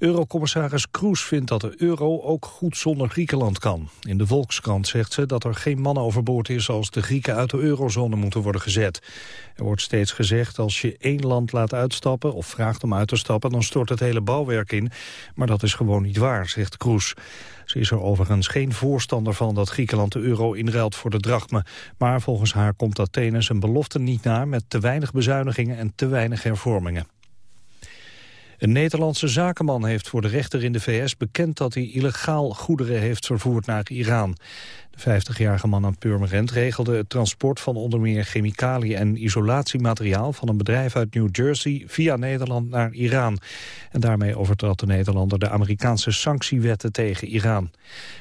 Eurocommissaris Kroes vindt dat de euro ook goed zonder Griekenland kan. In de Volkskrant zegt ze dat er geen man overboord is... als de Grieken uit de eurozone moeten worden gezet. Er wordt steeds gezegd als je één land laat uitstappen... of vraagt om uit te stappen, dan stort het hele bouwwerk in. Maar dat is gewoon niet waar, zegt Kroes. Ze is er overigens geen voorstander van dat Griekenland de euro inruilt voor de drachme. Maar volgens haar komt Athene zijn belofte niet na... met te weinig bezuinigingen en te weinig hervormingen. Een Nederlandse zakenman heeft voor de rechter in de VS bekend dat hij illegaal goederen heeft vervoerd naar Iran. De 50-jarige man aan Purmerend regelde het transport van onder meer chemicaliën en isolatiemateriaal van een bedrijf uit New Jersey via Nederland naar Iran. En daarmee overtrad de Nederlander de Amerikaanse sanctiewetten tegen Iran.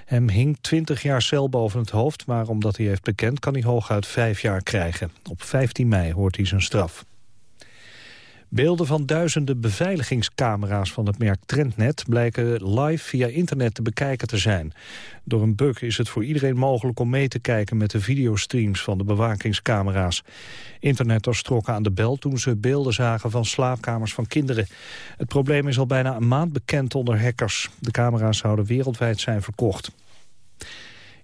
Hem hing 20 jaar cel boven het hoofd, maar omdat hij heeft bekend kan hij hooguit vijf jaar krijgen. Op 15 mei hoort hij zijn straf. Beelden van duizenden beveiligingscamera's van het merk Trendnet blijken live via internet te bekijken te zijn. Door een bug is het voor iedereen mogelijk om mee te kijken met de videostreams van de bewakingscamera's. Internetters trokken aan de bel toen ze beelden zagen van slaapkamers van kinderen. Het probleem is al bijna een maand bekend onder hackers. De camera's zouden wereldwijd zijn verkocht.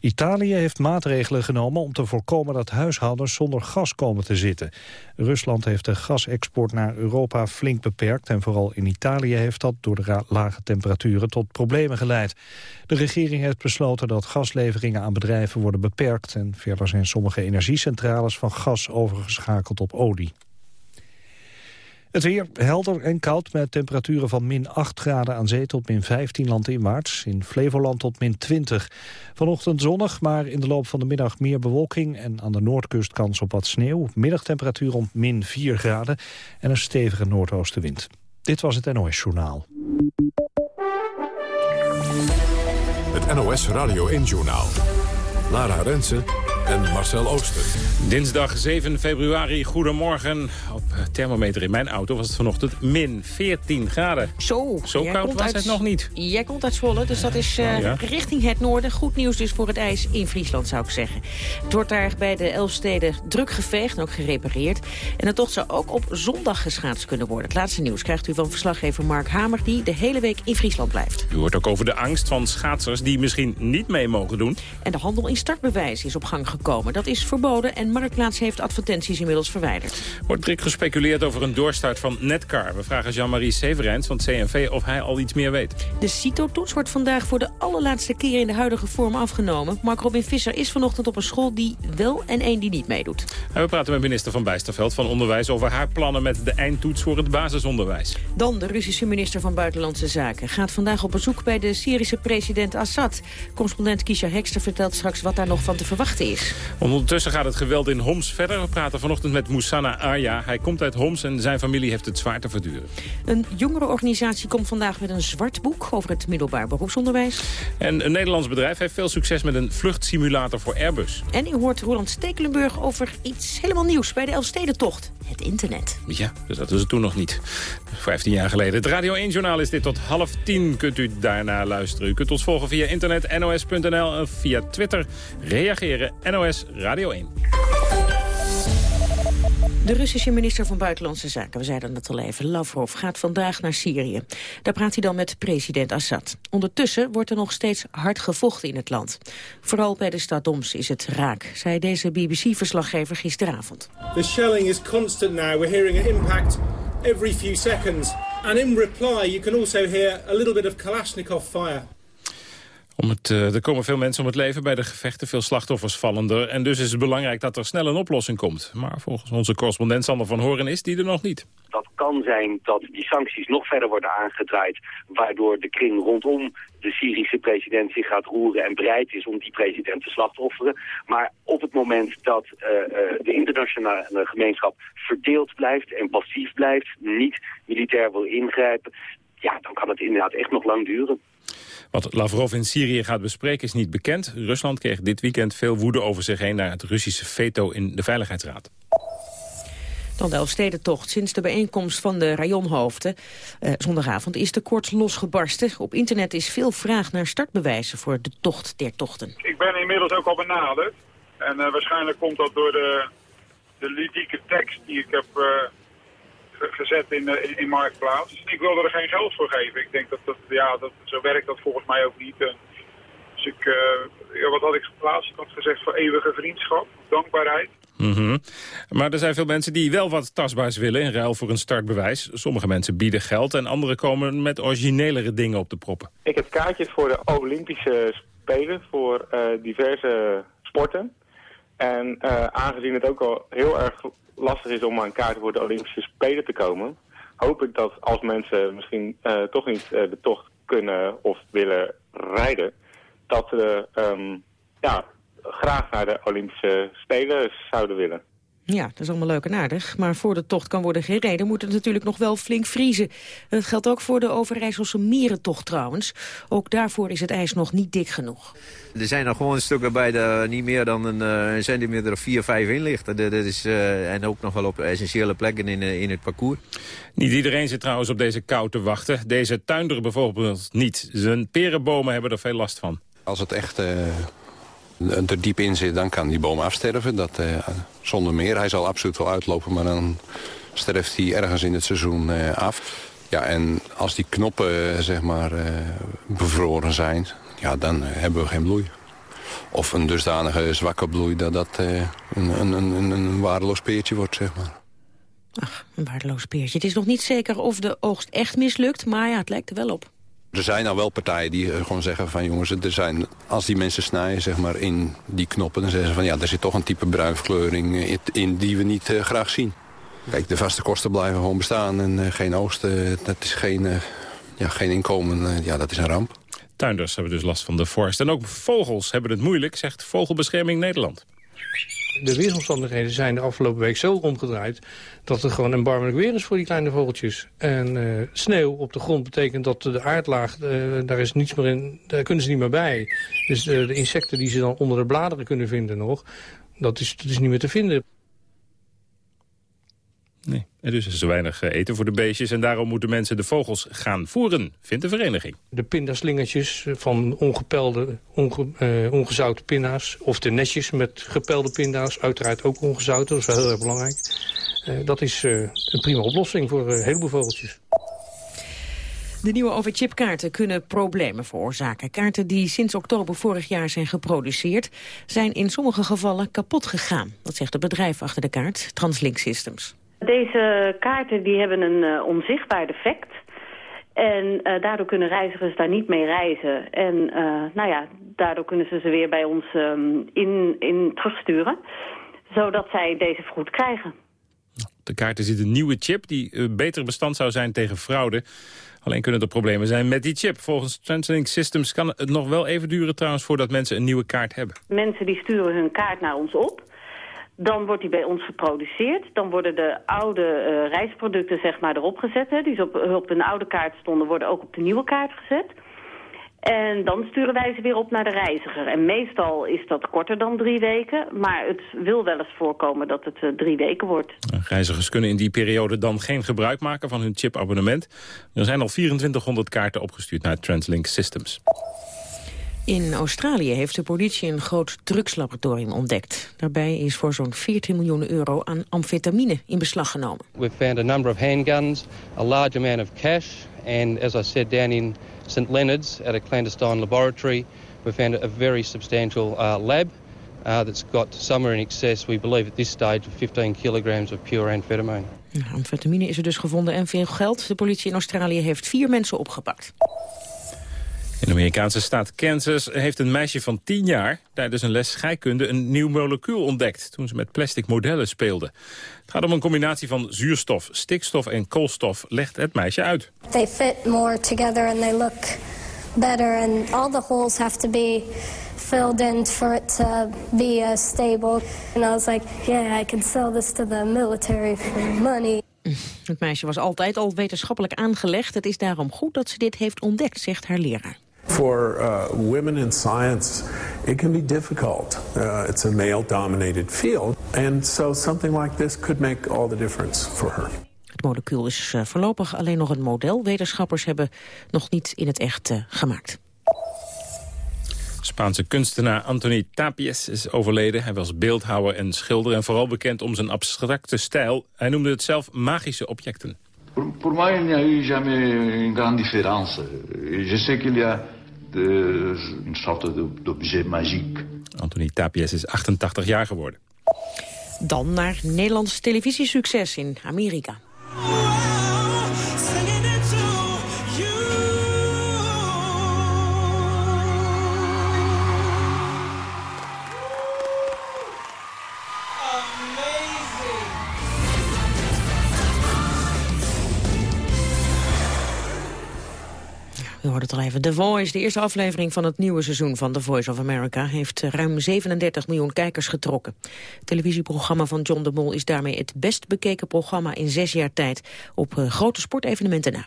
Italië heeft maatregelen genomen om te voorkomen dat huishoudens zonder gas komen te zitten. Rusland heeft de gasexport naar Europa flink beperkt en vooral in Italië heeft dat door de lage temperaturen tot problemen geleid. De regering heeft besloten dat gasleveringen aan bedrijven worden beperkt en verder zijn sommige energiecentrales van gas overgeschakeld op olie. Het weer helder en koud met temperaturen van min 8 graden aan zee tot min 15 landinwaarts. In Flevoland tot min 20. Vanochtend zonnig, maar in de loop van de middag meer bewolking... en aan de noordkust kans op wat sneeuw. Middagtemperatuur rond min 4 graden en een stevige noordoostenwind. Dit was het NOS Journaal. Het NOS Radio 1 Journaal. Lara Rensen en Marcel Ooster. Dinsdag 7 februari, goedemorgen. Op thermometer in mijn auto was het vanochtend min 14 graden. Zo, Zo koud was het nog niet. Jij komt uit Zwolle, dus dat is uh, richting het noorden. Goed nieuws dus voor het ijs in Friesland, zou ik zeggen. Het wordt daar bij de Elfsteden druk geveegd en ook gerepareerd. En de tocht zou ook op zondag geschaatst kunnen worden. Het laatste nieuws krijgt u van verslaggever Mark Hamer... die de hele week in Friesland blijft. U hoort ook over de angst van schaatsers die misschien niet mee mogen doen. En de handel in startbewijs is op gang gekomen. Dat is verboden en Marktplaats heeft advertenties inmiddels verwijderd. Wordt druk gespeculeerd over een doorstart van Netcar. We vragen Jean-Marie Severijns van CNV of hij al iets meer weet. De CITO-toets wordt vandaag voor de allerlaatste keer in de huidige vorm afgenomen. Mark Robin Visser is vanochtend op een school die wel en één die niet meedoet. En we praten met minister van Bijsterveld van Onderwijs over haar plannen met de eindtoets voor het basisonderwijs. Dan de Russische minister van Buitenlandse Zaken gaat vandaag op bezoek bij de Syrische president Assad. Correspondent Kisha Hekster vertelt straks wat daar nog van te verwachten is. Ondertussen gaat het geweld in Homs verder. We praten vanochtend met Moussana Arya. Hij komt uit Homs en zijn familie heeft het zwaar te verduren. Een jongerenorganisatie komt vandaag met een zwart boek over het middelbaar beroepsonderwijs. En een Nederlands bedrijf heeft veel succes met een vluchtsimulator voor Airbus. En u hoort Roland Stekelenburg over iets helemaal nieuws bij de Elfstedentocht. Het internet. Ja, dus dat was het toen nog niet. 15 jaar geleden. Het Radio 1-journaal is dit tot half tien. Kunt u daarna luisteren. U kunt ons volgen via internet nos.nl en via Twitter. Reageren NOS Radio 1. De Russische minister van Buitenlandse Zaken, we zeiden het al even, Lavrov, gaat vandaag naar Syrië. Daar praat hij dan met president Assad. Ondertussen wordt er nog steeds hard gevochten in het land. Vooral bij de stad Doms is het raak, zei deze BBC-verslaggever gisteravond. The shelling is constant now. We're hearing an impact every few seconds. And in reply, you can also hear a little bit of Kalashnikov fire. Om het, uh, er komen veel mensen om het leven bij de gevechten, veel slachtoffers vallen er. En dus is het belangrijk dat er snel een oplossing komt. Maar volgens onze correspondent Sander van Horen is die er nog niet. Dat kan zijn dat die sancties nog verder worden aangedraaid... waardoor de kring rondom de Syrische president zich gaat roeren... en bereid is om die president te slachtofferen. Maar op het moment dat uh, uh, de internationale gemeenschap verdeeld blijft... en passief blijft, niet militair wil ingrijpen... ja, dan kan het inderdaad echt nog lang duren. Wat Lavrov in Syrië gaat bespreken is niet bekend. Rusland kreeg dit weekend veel woede over zich heen... naar het Russische veto in de Veiligheidsraad. Dan de Elfstedentocht. Sinds de bijeenkomst van de rayonhoofden eh, zondagavond is de koorts losgebarsten. Op internet is veel vraag naar startbewijzen voor de tocht der tochten. Ik ben inmiddels ook al benaderd. En uh, waarschijnlijk komt dat door de, de ludieke tekst die ik heb uh, gezet in, in, in Marktplaats. Ik wilde er geen geld voor geven. Ik denk dat, dat, ja, dat zo werkt dat volgens mij ook niet. dus ik, ja, wat had ik geplaatst? Ik had gezegd voor eeuwige vriendschap, dankbaarheid. Mm Maar er zijn veel mensen die wel wat tastbaars willen in ruil voor een startbewijs. Sommige mensen bieden geld en anderen komen met originelere dingen op de proppen. Ik heb kaartjes voor de Olympische Spelen voor uh, diverse sporten. En uh, aangezien het ook al heel erg lastig is om aan kaarten voor de Olympische Spelen te komen... hoop ik dat als mensen misschien uh, toch niet de tocht kunnen of willen rijden... dat ze um, ja, graag naar de Olympische Spelen zouden willen. Ja, dat is allemaal leuk en aardig. Maar voor de tocht kan worden gereden moet het natuurlijk nog wel flink vriezen. Dat geldt ook voor de Overijsselse Mierentocht trouwens. Ook daarvoor is het ijs nog niet dik genoeg. Er zijn nog gewoon stukken bij de niet meer dan een, uh, een centimeter of 4, 5 in ligt. Dat, is, uh, en ook nog wel op essentiële plekken in, uh, in het parcours. Niet iedereen zit trouwens op deze kou te wachten. Deze tuinder bijvoorbeeld niet. Zijn perenbomen hebben er veel last van. Als het echt er diep in zit, dan kan die boom afsterven. Dat, uh, zonder meer. Hij zal absoluut wel uitlopen, maar dan sterft hij ergens in het seizoen uh, af. Ja, en als die knoppen uh, zeg maar bevroren zijn, ja, dan hebben we geen bloei. Of een dusdanige zwakke bloei dat dat een, een, een, een waardeloos peertje wordt, zeg maar. Ach, een waardeloos peertje. Het is nog niet zeker of de oogst echt mislukt, maar ja, het lijkt er wel op. Er zijn nou wel partijen die eh, gewoon zeggen van jongens, er zijn, als die mensen snijden zeg maar, in die knoppen... dan zeggen ze van ja, er zit toch een type bruinverkleuring eh, in die we niet uh, graag zien. Kijk, de vaste kosten blijven gewoon bestaan en geen oogsten, dat is geen, ja, geen inkomen, ja, dat is een ramp. Tuinders hebben dus last van de vorst. En ook vogels hebben het moeilijk, zegt Vogelbescherming Nederland de weersomstandigheden zijn de afgelopen week zo omgedraaid... dat het gewoon erbarmelijk weer is voor die kleine vogeltjes. En uh, sneeuw op de grond betekent dat de aardlaag, uh, daar, is niets meer in, daar kunnen ze niet meer bij. Dus uh, de insecten die ze dan onder de bladeren kunnen vinden nog... dat is, dat is niet meer te vinden. Nee, en dus is er weinig eh, eten voor de beestjes... en daarom moeten mensen de vogels gaan voeren, vindt de vereniging. De pindaslingertjes van ongepelde, onge, uh, ongezouten pinda's... of de netjes met gepelde pinda's, uiteraard ook ongezouten. Dat is wel heel erg belangrijk. Uh, dat is uh, een prima oplossing voor een heleboel vogeltjes. De nieuwe overchipkaarten kunnen problemen veroorzaken. Kaarten die sinds oktober vorig jaar zijn geproduceerd... zijn in sommige gevallen kapot gegaan. Dat zegt het bedrijf achter de kaart, Translink Systems. Deze kaarten die hebben een uh, onzichtbaar defect. En uh, daardoor kunnen reizigers daar niet mee reizen. En uh, nou ja, daardoor kunnen ze ze weer bij ons um, in, in terugsturen. Zodat zij deze vergoed krijgen. De kaarten zit een nieuwe chip die beter bestand zou zijn tegen fraude. Alleen kunnen er problemen zijn met die chip. Volgens Translink Systems kan het nog wel even duren trouwens voordat mensen een nieuwe kaart hebben. Mensen die sturen hun kaart naar ons op. Dan wordt die bij ons geproduceerd. Dan worden de oude uh, reisproducten zeg maar, erop gezet. Hè, die op, op een oude kaart stonden, worden ook op de nieuwe kaart gezet. En dan sturen wij ze weer op naar de reiziger. En meestal is dat korter dan drie weken. Maar het wil wel eens voorkomen dat het uh, drie weken wordt. Reizigers kunnen in die periode dan geen gebruik maken van hun chipabonnement. Er zijn al 2400 kaarten opgestuurd naar Translink Systems. In Australië heeft de politie een groot drugslaboratorium ontdekt. Daarbij is voor zo'n 14 miljoen euro aan amfetamine in beslag genomen. We've found a number of handguns, a large amount of cash... and as I said, down in St Leonard's at a clandestine laboratory... we found a very substantial uh, lab uh, that's got somewhere in excess, we believe at this stage, of 15 kilograms of pure amphetamine. Amfetamine is er dus gevonden en veel geld. De politie in Australië heeft vier mensen opgepakt. In de Amerikaanse staat Kansas heeft een meisje van 10 jaar tijdens een les scheikunde een nieuw molecuul ontdekt toen ze met plastic modellen speelde. Het gaat om een combinatie van zuurstof, stikstof en koolstof, legt het meisje uit. They fit more together and they look better and all the holes have to be filled in for it to be uh, stable. And I was like, yeah, I can sell this to the military for money. Het meisje was altijd al wetenschappelijk aangelegd. Het is daarom goed dat ze dit heeft ontdekt, zegt haar leraar. For uh, women in science, it can be difficult. Uh, it's a male-dominated field, and so something like this could make all the difference for her. Het molecuul is uh, voorlopig alleen nog een model. Wetenschappers hebben nog niet in het echt uh, gemaakt. Spaanse kunstenaar Anthony Tapies is overleden. Hij was beeldhouwer en schilder en vooral bekend om zijn abstracte stijl. Hij noemde het zelf magische objecten. Moi, il n'y a eu jamais une grande différence. Je sais qu'il y a de, une sorte d'objet magique. Anthony Tapies is 88 jaar geworden. Dan naar Nederlands televisiesucces in Amerika. Hoorde al even. The Voice, de eerste aflevering van het nieuwe seizoen van The Voice of America... heeft ruim 37 miljoen kijkers getrokken. Het televisieprogramma van John de Mol is daarmee het best bekeken programma in zes jaar tijd... op uh, grote sportevenementen na.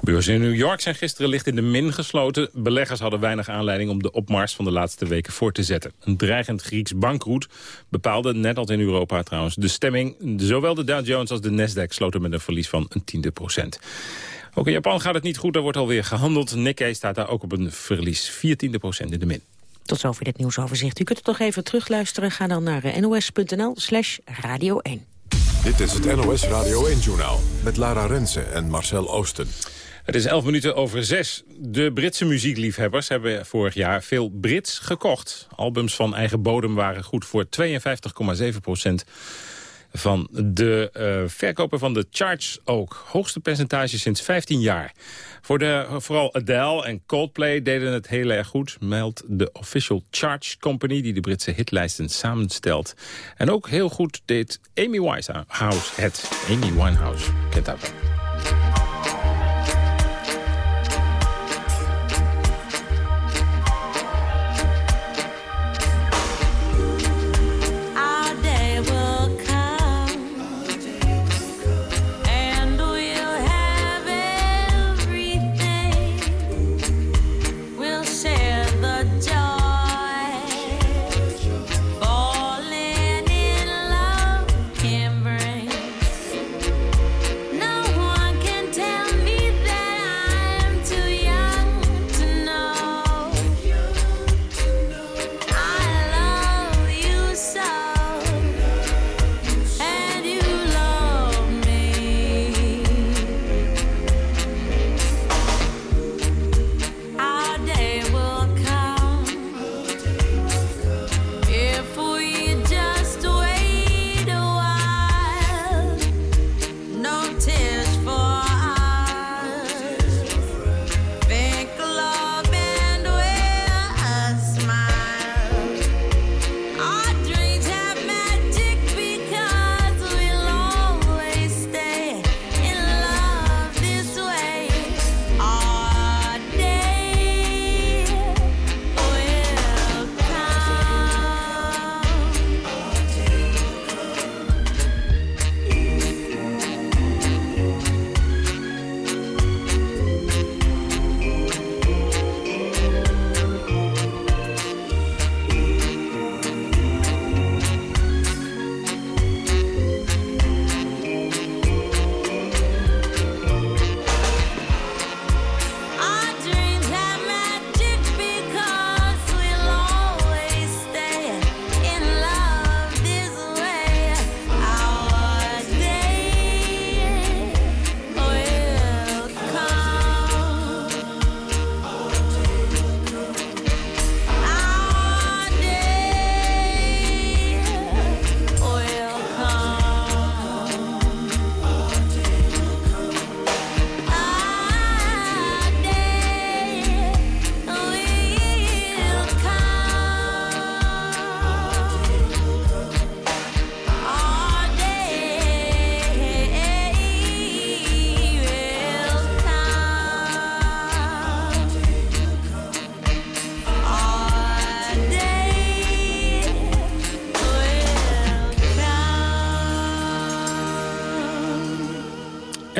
Beurzen in New York zijn gisteren licht in de min gesloten. Beleggers hadden weinig aanleiding om de opmars van de laatste weken voor te zetten. Een dreigend Grieks bankroet bepaalde, net als in Europa trouwens, de stemming. Zowel de Dow Jones als de Nasdaq sloten met een verlies van een tiende procent. Ook in Japan gaat het niet goed, daar wordt alweer gehandeld. Nikkei staat daar ook op een verlies, 14 procent in de min. Tot zover dit nieuwsoverzicht. U kunt het toch even terugluisteren. Ga dan naar nos.nl slash radio 1. Dit is het NOS Radio 1-journaal met Lara Rensen en Marcel Oosten. Het is 11 minuten over 6. De Britse muziekliefhebbers hebben vorig jaar veel Brits gekocht. Albums van eigen bodem waren goed voor 52,7 procent van de uh, verkopen van de charts ook. Hoogste percentage sinds 15 jaar. Voor de, vooral Adele en Coldplay deden het heel erg goed, meldt de Official Charts Company... die de Britse hitlijsten samenstelt. En ook heel goed deed Amy Winehouse het. Amy Winehouse, kent dat.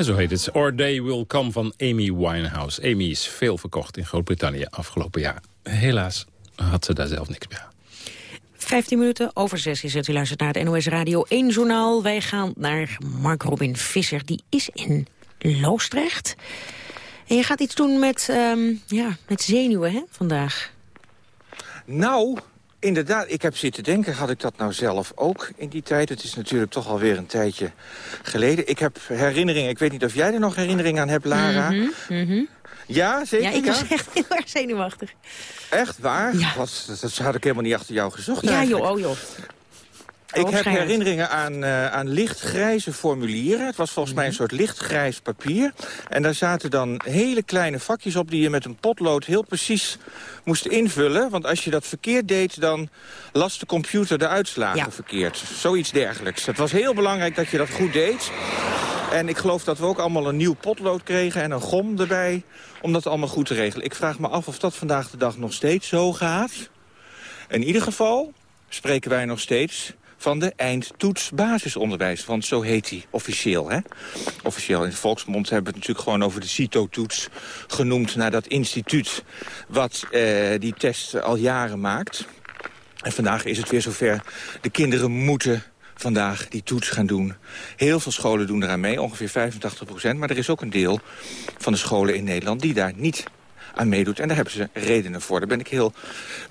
En zo heet het Or Day Will Come van Amy Winehouse. Amy is veel verkocht in Groot-Brittannië afgelopen jaar. Helaas had ze daar zelf niks meer 15 minuten over 6 is het. U luistert naar het NOS Radio 1 journaal. Wij gaan naar Mark Robin Visser. Die is in Loostrecht. En je gaat iets doen met, ehm, ja, met zenuwen, hè, vandaag? Nou, inderdaad, ik heb zitten denken, had ik dat nou zelf ook in die tijd? Het is natuurlijk toch alweer een tijdje geleden. Ik heb herinneringen, ik weet niet of jij er nog herinneringen aan hebt, Lara. Mhm, mhm. Ja, zeker? Ja, ik was echt heel erg zenuwachtig. Echt waar? Wat, dat had ik helemaal niet achter jou gezocht Ja, eigenlijk. joh, oh joh. Ik heb herinneringen aan, eh, aan lichtgrijze formulieren. Het was volgens mij een soort lichtgrijs papier. En daar zaten dan hele kleine vakjes op... die je met een potlood heel precies moest invullen. Want als je dat verkeerd deed, dan las de computer de uitslagen verkeerd. Zoiets dergelijks. Het was heel belangrijk dat je dat goed deed. En ik geloof dat we ook allemaal een nieuw potlood kregen en een gom erbij... om dat allemaal goed te regelen. Ik vraag me af of dat vandaag de dag nog steeds zo gaat. In ieder geval spreken wij nog steeds van de eindtoets basisonderwijs. Want zo heet die officieel. Hè? Officieel in de volksmond hebben we het natuurlijk gewoon over de CITO-toets genoemd... naar dat instituut wat eh, die test al jaren maakt. En vandaag is het weer zover. De kinderen moeten vandaag die toets gaan doen. Heel veel scholen doen eraan mee, ongeveer 85 procent. Maar er is ook een deel van de scholen in Nederland die daar niet aan meedoet. En daar hebben ze redenen voor. Daar ben ik heel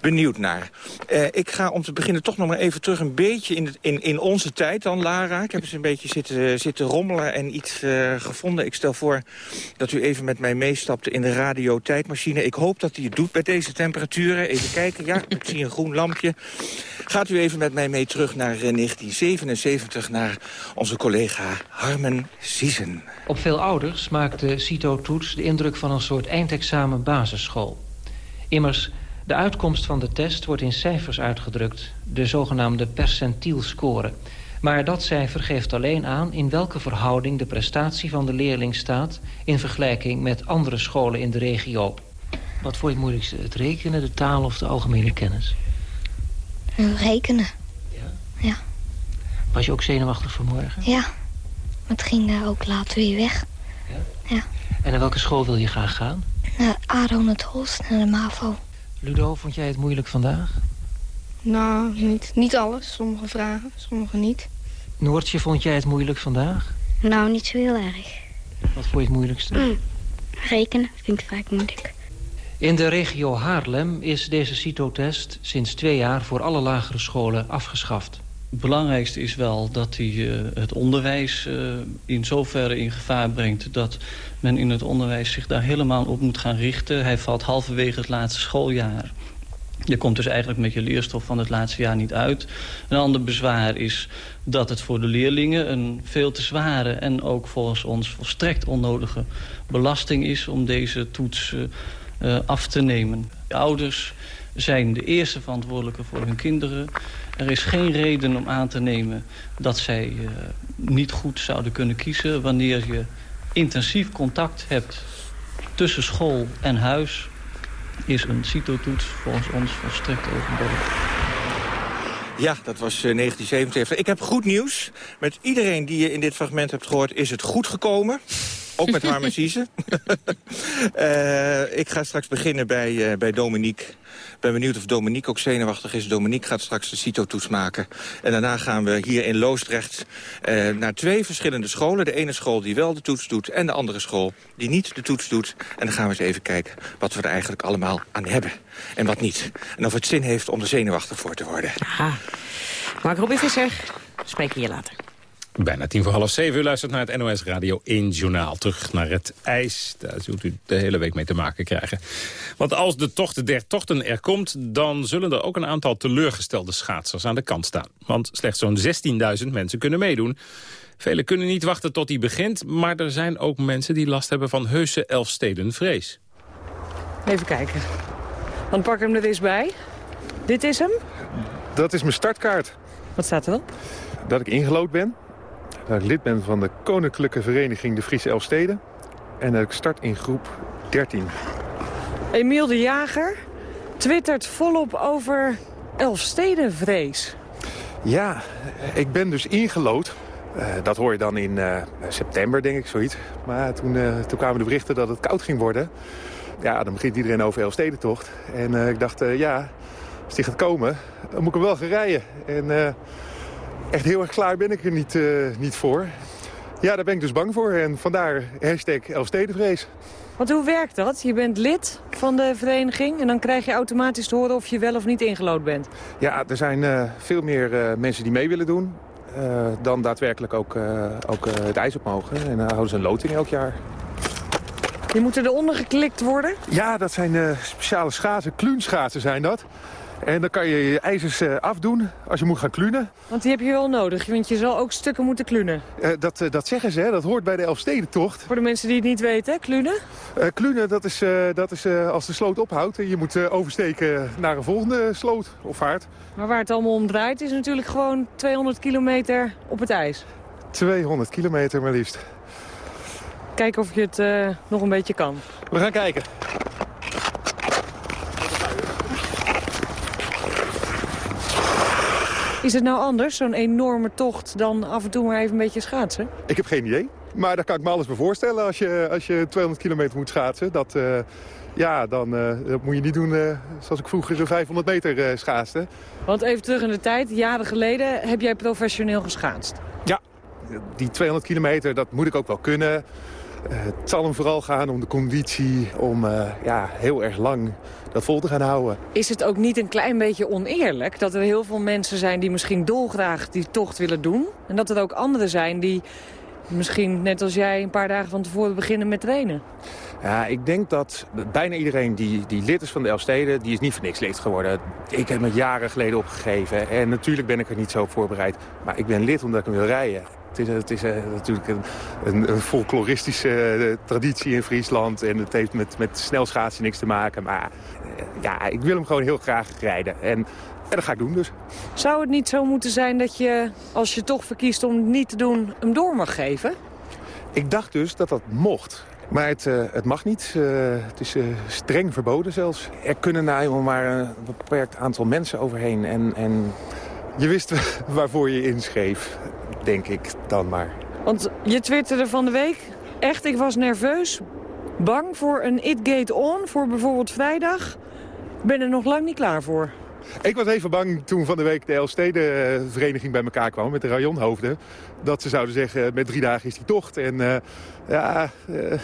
benieuwd naar. Eh, ik ga om te beginnen toch nog maar even terug een beetje in, in, in onze tijd dan, Lara. Ik heb eens een beetje zitten, zitten rommelen en iets eh, gevonden. Ik stel voor dat u even met mij meestapt in de radio-tijdmachine. Ik hoop dat u het doet bij deze temperaturen. Even kijken, ja, ik zie een groen lampje. Gaat u even met mij mee terug naar eh, 1977, naar onze collega Harmen Siezen. Op veel ouders maakt de CITO-toets de indruk van een soort eindexamen basisschool. Immers, de uitkomst van de test wordt in cijfers uitgedrukt, de zogenaamde percentielscore. Maar dat cijfer geeft alleen aan in welke verhouding de prestatie van de leerling staat... in vergelijking met andere scholen in de regio. Wat vond je het moeilijkste? Het rekenen, de taal of de algemene kennis? Rekenen. Ja? Was je ook zenuwachtig vanmorgen? Ja. Maar het ging daar ook later weer weg. En naar welke school wil je graag gaan? Naar Aaron het Holst, naar de MAVO. Ludo, vond jij het moeilijk vandaag? Nou, niet, niet alles. Sommige vragen, sommige niet. Noortje, vond jij het moeilijk vandaag? Nou, niet zo heel erg. Wat vond je het moeilijkste? Mm. Rekenen vind ik vaak moeilijk. In de regio Haarlem is deze CITO-test sinds twee jaar voor alle lagere scholen afgeschaft. Het belangrijkste is wel dat hij eh, het onderwijs eh, in zoverre in gevaar brengt... dat men in het onderwijs zich daar helemaal op moet gaan richten. Hij valt halverwege het laatste schooljaar. Je komt dus eigenlijk met je leerstof van het laatste jaar niet uit. Een ander bezwaar is dat het voor de leerlingen een veel te zware... en ook volgens ons volstrekt onnodige belasting is om deze toets eh, af te nemen. De ouders zijn de eerste verantwoordelijke voor hun kinderen. Er is geen reden om aan te nemen dat zij eh, niet goed zouden kunnen kiezen... wanneer je intensief contact hebt tussen school en huis... is een CITO-toets volgens ons volstrekt overbodig. Ja, dat was eh, 1977. Ik heb goed nieuws. Met iedereen die je in dit fragment hebt gehoord is het goed gekomen. Ook met Harmen Siezen. Eh, ik ga straks beginnen bij, eh, bij Dominique. Ben benieuwd of Dominique ook zenuwachtig is. Dominique gaat straks de CITO-toets maken. En daarna gaan we hier in Loosdrecht eh, naar twee verschillende scholen. De ene school die wel de toets doet en de andere school die niet de toets doet. En dan gaan we eens even kijken wat we er eigenlijk allemaal aan hebben. En wat niet. En of het zin heeft om er zenuwachtig voor te worden. Aha. Mark Robin Visser, spreken je later. Bijna tien voor half zeven. U luistert naar het NOS Radio 1 Journaal. Terug naar het ijs. Daar zult u de hele week mee te maken krijgen. Want als de tocht der tochten er komt... dan zullen er ook een aantal teleurgestelde schaatsers aan de kant staan. Want slechts zo'n 16.000 mensen kunnen meedoen. Velen kunnen niet wachten tot die begint. Maar er zijn ook mensen die last hebben van heuse Elfstedenvrees. Even kijken. Dan pak ik hem er eens bij. Dit is hem. Dat is mijn startkaart. Wat staat erop? Dat ik ingelood ben. Ik lid ben van de Koninklijke Vereniging de Friese Elfsteden. En ik start in groep 13. Emiel de Jager twittert volop over Elfstedenvrees. Ja, ik ben dus ingelood. Eh, dat hoor je dan in eh, september, denk ik, zoiets. Maar toen, eh, toen kwamen de berichten dat het koud ging worden. Ja, dan begint iedereen over Elfstedentocht. En eh, ik dacht, eh, ja, als die gaat komen, dan moet ik hem wel gaan rijden. En eh, echt heel erg klaar ben ik er niet, eh, niet voor. Ja, daar ben ik dus bang voor. En vandaar hashtag Elfstedenvrees. Want hoe werkt dat? Je bent lid van de vereniging en dan krijg je automatisch te horen of je wel of niet ingelood bent. Ja, er zijn uh, veel meer uh, mensen die mee willen doen uh, dan daadwerkelijk ook, ook het ijs op mogen. En dan houden ze een loting elk jaar. Je moet er eronder geklikt worden? Ja, dat zijn speciale schaatsen. Kluunschaatsen zijn dat. En dan kan je je ijzers uh, afdoen als je moet gaan klunen. Want die heb je wel nodig, want je zal ook stukken moeten klunen. Uh, dat, uh, dat zeggen ze, hè? dat hoort bij de Elfstedentocht. Voor de mensen die het niet weten, klunen? klunen, dat is, dat is als de sloot ophoudt en je moet oversteken naar een volgende sloot of vaart. Maar waar het allemaal om draait is natuurlijk gewoon 200 kilometer op het ijs. 200 kilometer maar liefst. Kijken of je het nog een beetje kan. We gaan kijken. Is het nou anders, zo'n enorme tocht, dan af en toe maar even een beetje schaatsen? Ik heb geen idee. Maar daar kan ik me alles bij voorstellen als je, als je 200 kilometer moet schaatsen. Dat, uh, ja, dan uh, dat moet je niet doen uh, zoals ik vroeger zo'n 500 meter schaatste. Want even terug in de tijd, jaren geleden heb jij professioneel geschaatst. Ja, die 200 kilometer, dat moet ik ook wel kunnen. Het zal hem vooral gaan om de conditie, om ja, heel erg lang dat vol te gaan houden. Is het ook niet een klein beetje oneerlijk dat er heel veel mensen zijn die misschien dolgraag die tocht willen doen? En dat er ook anderen zijn die misschien net als jij een paar dagen van tevoren beginnen met trainen? Ja, ik denk dat bijna iedereen die, die lid is van de Elfsteden, die is niet voor niks lid geworden. Ik heb me jaren geleden opgegeven en natuurlijk ben ik er niet zo op voorbereid. Maar ik ben lid omdat ik hem wil rijden. Het is, het is uh, natuurlijk een, een, een folkloristische uh, traditie in Friesland. En het heeft met, met snelschaatsen niks te maken. Maar uh, ja, ik wil hem gewoon heel graag rijden. En, en dat ga ik doen dus. Zou het niet zo moeten zijn dat je, als je toch verkiest om het niet te doen, hem door mag geven? Ik dacht dus dat dat mocht. Maar het, uh, het mag niet. Uh, het is uh, streng verboden zelfs. Er kunnen nou maar een beperkt aantal mensen overheen. En, en je wist waarvoor je inschreef, denk ik dan maar. Want je twitterde van de week... Echt, ik was nerveus. Bang voor een It Gate On, voor bijvoorbeeld vrijdag. Ben er nog lang niet klaar voor. Ik was even bang toen van de week de Elfstedenvereniging bij elkaar kwam met de rajonhoofden. Dat ze zouden zeggen, met drie dagen is die tocht. En uh, ja, uh, uh,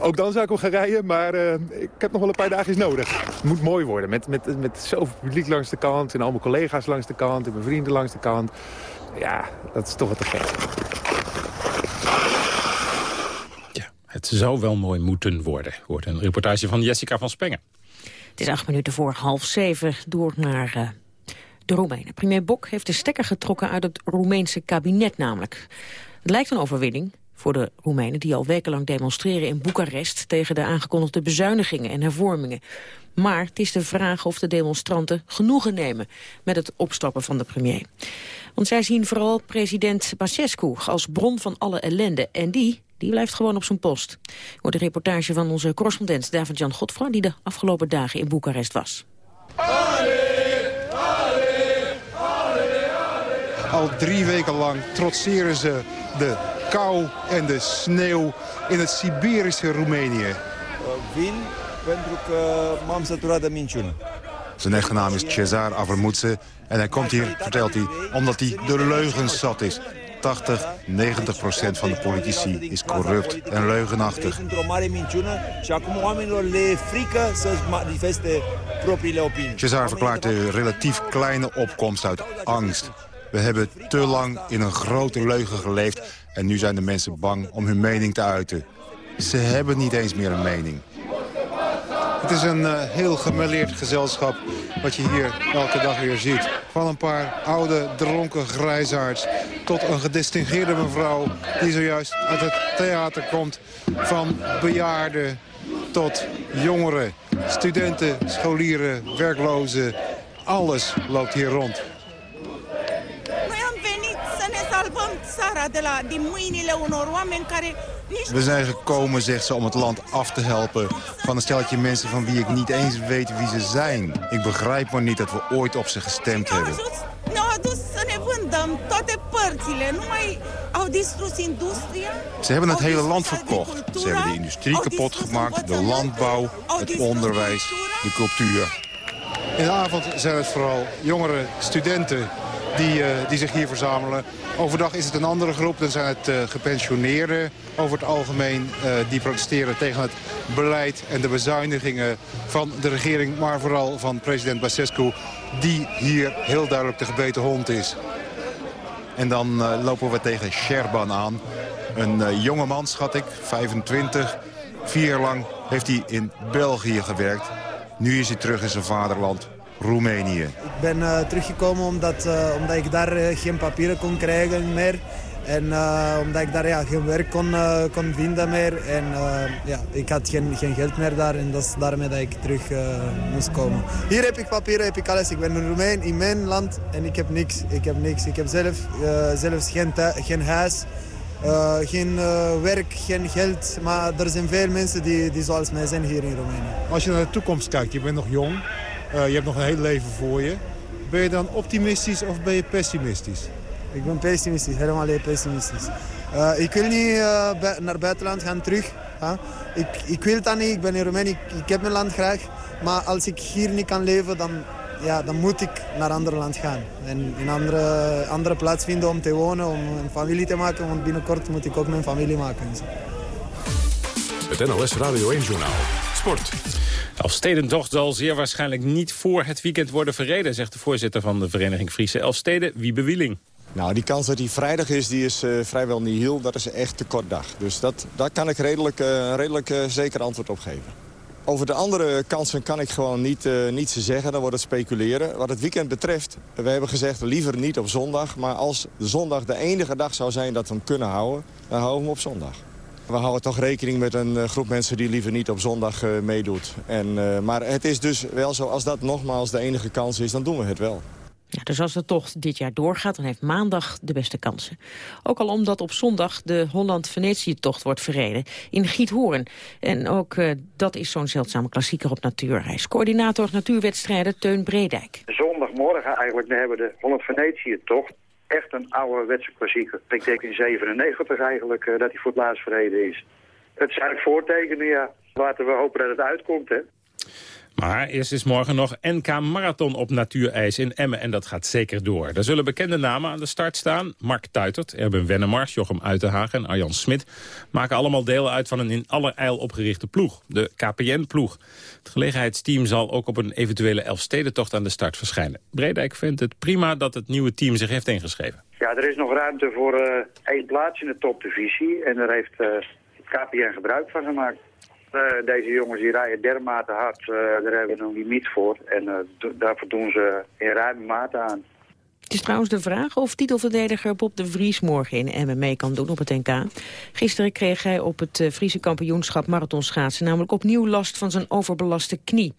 ook dan zou ik hem gaan rijden, maar ik heb nog wel een paar dagen nodig. Het moet mooi worden, met, met, met zoveel publiek langs de kant... en allemaal collega's langs de kant en mijn vrienden langs de kant. Ja, dat is toch wat te gek. Ja, het zou wel mooi moeten worden. Wordt een reportage van Jessica van Spengen. Het is acht minuten voor half zeven. Door naar uh, de Roemenen. Premier Bok heeft de stekker getrokken uit het Roemeense kabinet namelijk. Het lijkt een overwinning voor de Roemenen die al wekenlang demonstreren in Boekarest... tegen de aangekondigde bezuinigingen en hervormingen. Maar het is de vraag of de demonstranten genoegen nemen met het opstappen van de premier. Want zij zien vooral president Basescu als bron van alle ellende. En die, die blijft gewoon op zijn post. Wordt de reportage van onze correspondent David-Jan Godfra... die de afgelopen dagen in Boekarest was. Al drie weken lang trotseren ze de kou en de sneeuw in het Siberische Roemenië. Vin pentru că m-am săturat de minciună. Zijn echte naam is Cezar Avermoetse en hij komt hier, vertelt hij, omdat hij de leugens zat is. 80, 90 procent van de politici is corrupt en leugenachtig. Cesar verklaart de relatief kleine opkomst uit angst. We hebben te lang in een grote leugen geleefd en nu zijn de mensen bang om hun mening te uiten. Ze hebben niet eens meer een mening. Het is een uh, heel gemêleerd gezelschap wat je hier elke dag weer ziet. Van een paar oude, dronken grijsaards tot een gedistingeerde mevrouw... die zojuist uit het theater komt. Van bejaarden tot jongeren, studenten, scholieren, werklozen. Alles loopt hier rond. We zijn gekomen, zegt ze, om het land af te helpen van een stelletje mensen van wie ik niet eens weet wie ze zijn. Ik begrijp maar niet dat we ooit op ze gestemd hebben. Ze hebben het hele land verkocht. Ze hebben de industrie kapot gemaakt, de landbouw, het onderwijs, de cultuur. In de avond zijn het vooral jongere studenten die, uh, die zich hier verzamelen. Overdag is het een andere groep. Dan zijn het uh, gepensioneerden over het algemeen. Uh, die protesteren tegen het beleid en de bezuinigingen van de regering. Maar vooral van president Basescu. Die hier heel duidelijk de gebeten hond is. En dan lopen we tegen Sherban aan. Een jonge man, schat ik, 25. Vier jaar lang heeft hij in België gewerkt. Nu is hij terug in zijn vaderland, Roemenië. Ik ben uh, teruggekomen omdat, uh, omdat ik daar uh, geen papieren kon krijgen meer. En omdat ik daar ja, geen werk kon, kon vinden meer. En ja, ik had geen, geen geld meer daar. En dat is daarmee dat ik terug moest komen. Hier heb ik papieren, heb ik alles. Ik ben een Roemeen in mijn land en ik heb niks. Ik heb niks. Ik heb zelf, zelfs geen, geen huis. Uh, geen uh, werk, geen geld. Maar er zijn veel mensen die, die zoals mij zijn hier in Roemenië. Als je naar de toekomst kijkt, je bent nog jong. Uh, je hebt nog een heel leven voor je. Ben je dan optimistisch of ben je pessimistisch? Ik ben pessimistisch, helemaal pessimistisch. ik wil niet naar het buitenland gaan terug. Ik, ik wil dat niet, ik ben in Roemenië, ik, ik heb mijn land graag. Maar als ik hier niet kan leven, dan ja, dan moet ik naar een ander land gaan. En een andere, andere plaats vinden om te wonen, om een familie te maken. Want binnenkort moet ik ook mijn familie maken. Het NLS Radio 1 Journaal. Sport. Elfstedentocht zal zeer waarschijnlijk niet voor het weekend worden verreden... zegt de voorzitter van de vereniging Friese Elfsteden, Wiebe Wieling. Nou, die kans dat die vrijdag is, die is uh, vrijwel nihil. Dat is echt te kort dag. Dus dat, daar kan ik redelijk, uh, redelijk uh, zeker antwoord op geven. Over de andere kansen kan ik gewoon niet, niets zeggen. Dan wordt het speculeren. Wat het weekend betreft, we hebben gezegd liever niet op zondag. Maar als zondag de enige dag zou zijn dat we hem kunnen houden... dan houden we hem op zondag. We houden toch rekening met een uh, groep mensen die liever niet op zondag uh, meedoet. En, maar het is dus wel zo, als dat nogmaals de enige kans is, dan doen we het wel. Ja, dus als het toch dit jaar doorgaat, dan heeft maandag de beste kansen. Ook al omdat op zondag de Holland-Venetië-tocht wordt verreden in Giethoorn. En ook uh, dat is zo'n zeldzame klassieker op natuurreis. Coördinator natuurwedstrijden Teun Bredijk. Zondagmorgen eigenlijk, we hebben de Holland-Venetië-tocht. Echt een ouderwetse klassieker. Ik denk in 97 eigenlijk uh, dat hij voor het laatst verreden is. Het eigenlijk voortekenen, ja. Laten we hopen dat het uitkomt, hè. Maar eerst is morgen nog NK Marathon op natuurijs in Emmen. En dat gaat zeker door. Daar zullen bekende namen aan de start staan. Mark Tuitert, Erben Wennemars, Jochem Uitenhagen en Arjan Smit... maken allemaal deel uit van een in allerijl opgerichte ploeg. De KPN-ploeg. Het gelegenheidsteam zal ook op een eventuele Elfstedentocht aan de start verschijnen. Bredijk vindt het prima dat het nieuwe team zich heeft ingeschreven. Ja, er is nog ruimte voor uh, één plaats in de topdivisie. En daar heeft uh, KPN gebruik van gemaakt. Uh, deze jongens die rijden dermate hard, uh, daar hebben we een limiet voor. En uh, daarvoor doen ze in ruime mate aan. Het is trouwens de vraag of titelverdediger Bob de Vries morgen in mee kan doen op het NK. Gisteren kreeg hij op het Friese kampioenschap marathonschaatsen namelijk opnieuw last van zijn overbelaste knie.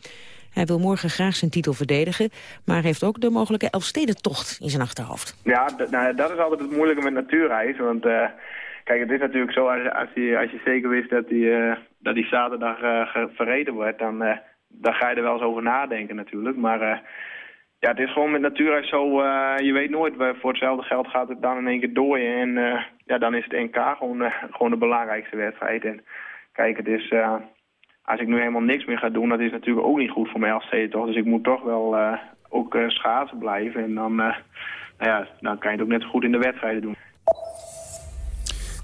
Hij wil morgen graag zijn titel verdedigen, maar heeft ook de mogelijke Elfstedentocht in zijn achterhoofd. Ja, nou, dat is altijd het moeilijke met natuurreis, want... Kijk, het is natuurlijk zo, als, je, als je zeker wist dat die, uh, dat die zaterdag uh, verreden wordt, dan, uh, dan ga je er wel eens over nadenken natuurlijk. Maar ja, het is gewoon met natuurreis zo, je weet nooit, voor hetzelfde geld gaat het dan in één keer dooien. En ja, dan is het NK gewoon, gewoon de belangrijkste wedstrijd. En kijk, het is, als ik nu helemaal niks meer ga doen, dat is natuurlijk ook niet goed voor mij als toch. Dus ik moet toch wel ook schaatsen blijven. En dan, nou ja, dan kan je het ook net goed in de wedstrijden doen.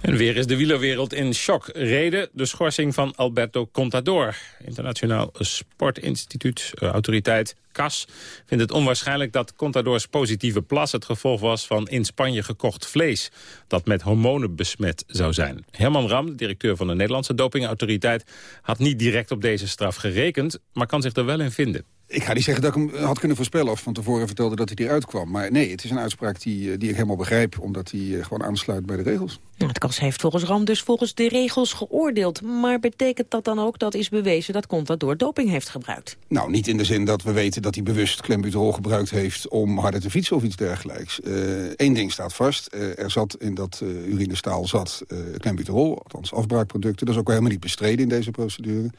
En weer is de wielerwereld in shock. Reden de schorsing van Alberto Contador. Internationaal Sportinstituut, uh, autoriteit CAS, vindt het onwaarschijnlijk dat Contadors positieve plas het gevolg was van in Spanje gekocht vlees. Dat met hormonen besmet zou zijn. Herman Ram, directeur van de Nederlandse dopingautoriteit, had niet direct op deze straf gerekend, maar kan zich er wel in vinden. Ik ga niet zeggen dat ik hem had kunnen voorspellen... of van tevoren vertelde dat hij eruit kwam. Maar nee, het is een uitspraak die, eh, die ik helemaal begrijp... omdat hij eh, gewoon aansluit bij de regels. het KAS heeft volgens Ram dus volgens de regels geoordeeld. Maar betekent dat dan ook dat is bewezen dat Contador doping heeft gebruikt? Nou, niet in de zin dat we weten dat hij bewust klembuterol gebruikt heeft... om harder te fietsen of iets dergelijks. Eén eh, ding staat vast. er zat in dat urinestaal zat klembuterol, althans afbraakproducten. Dat is ook helemaal niet bestreden in deze procedure.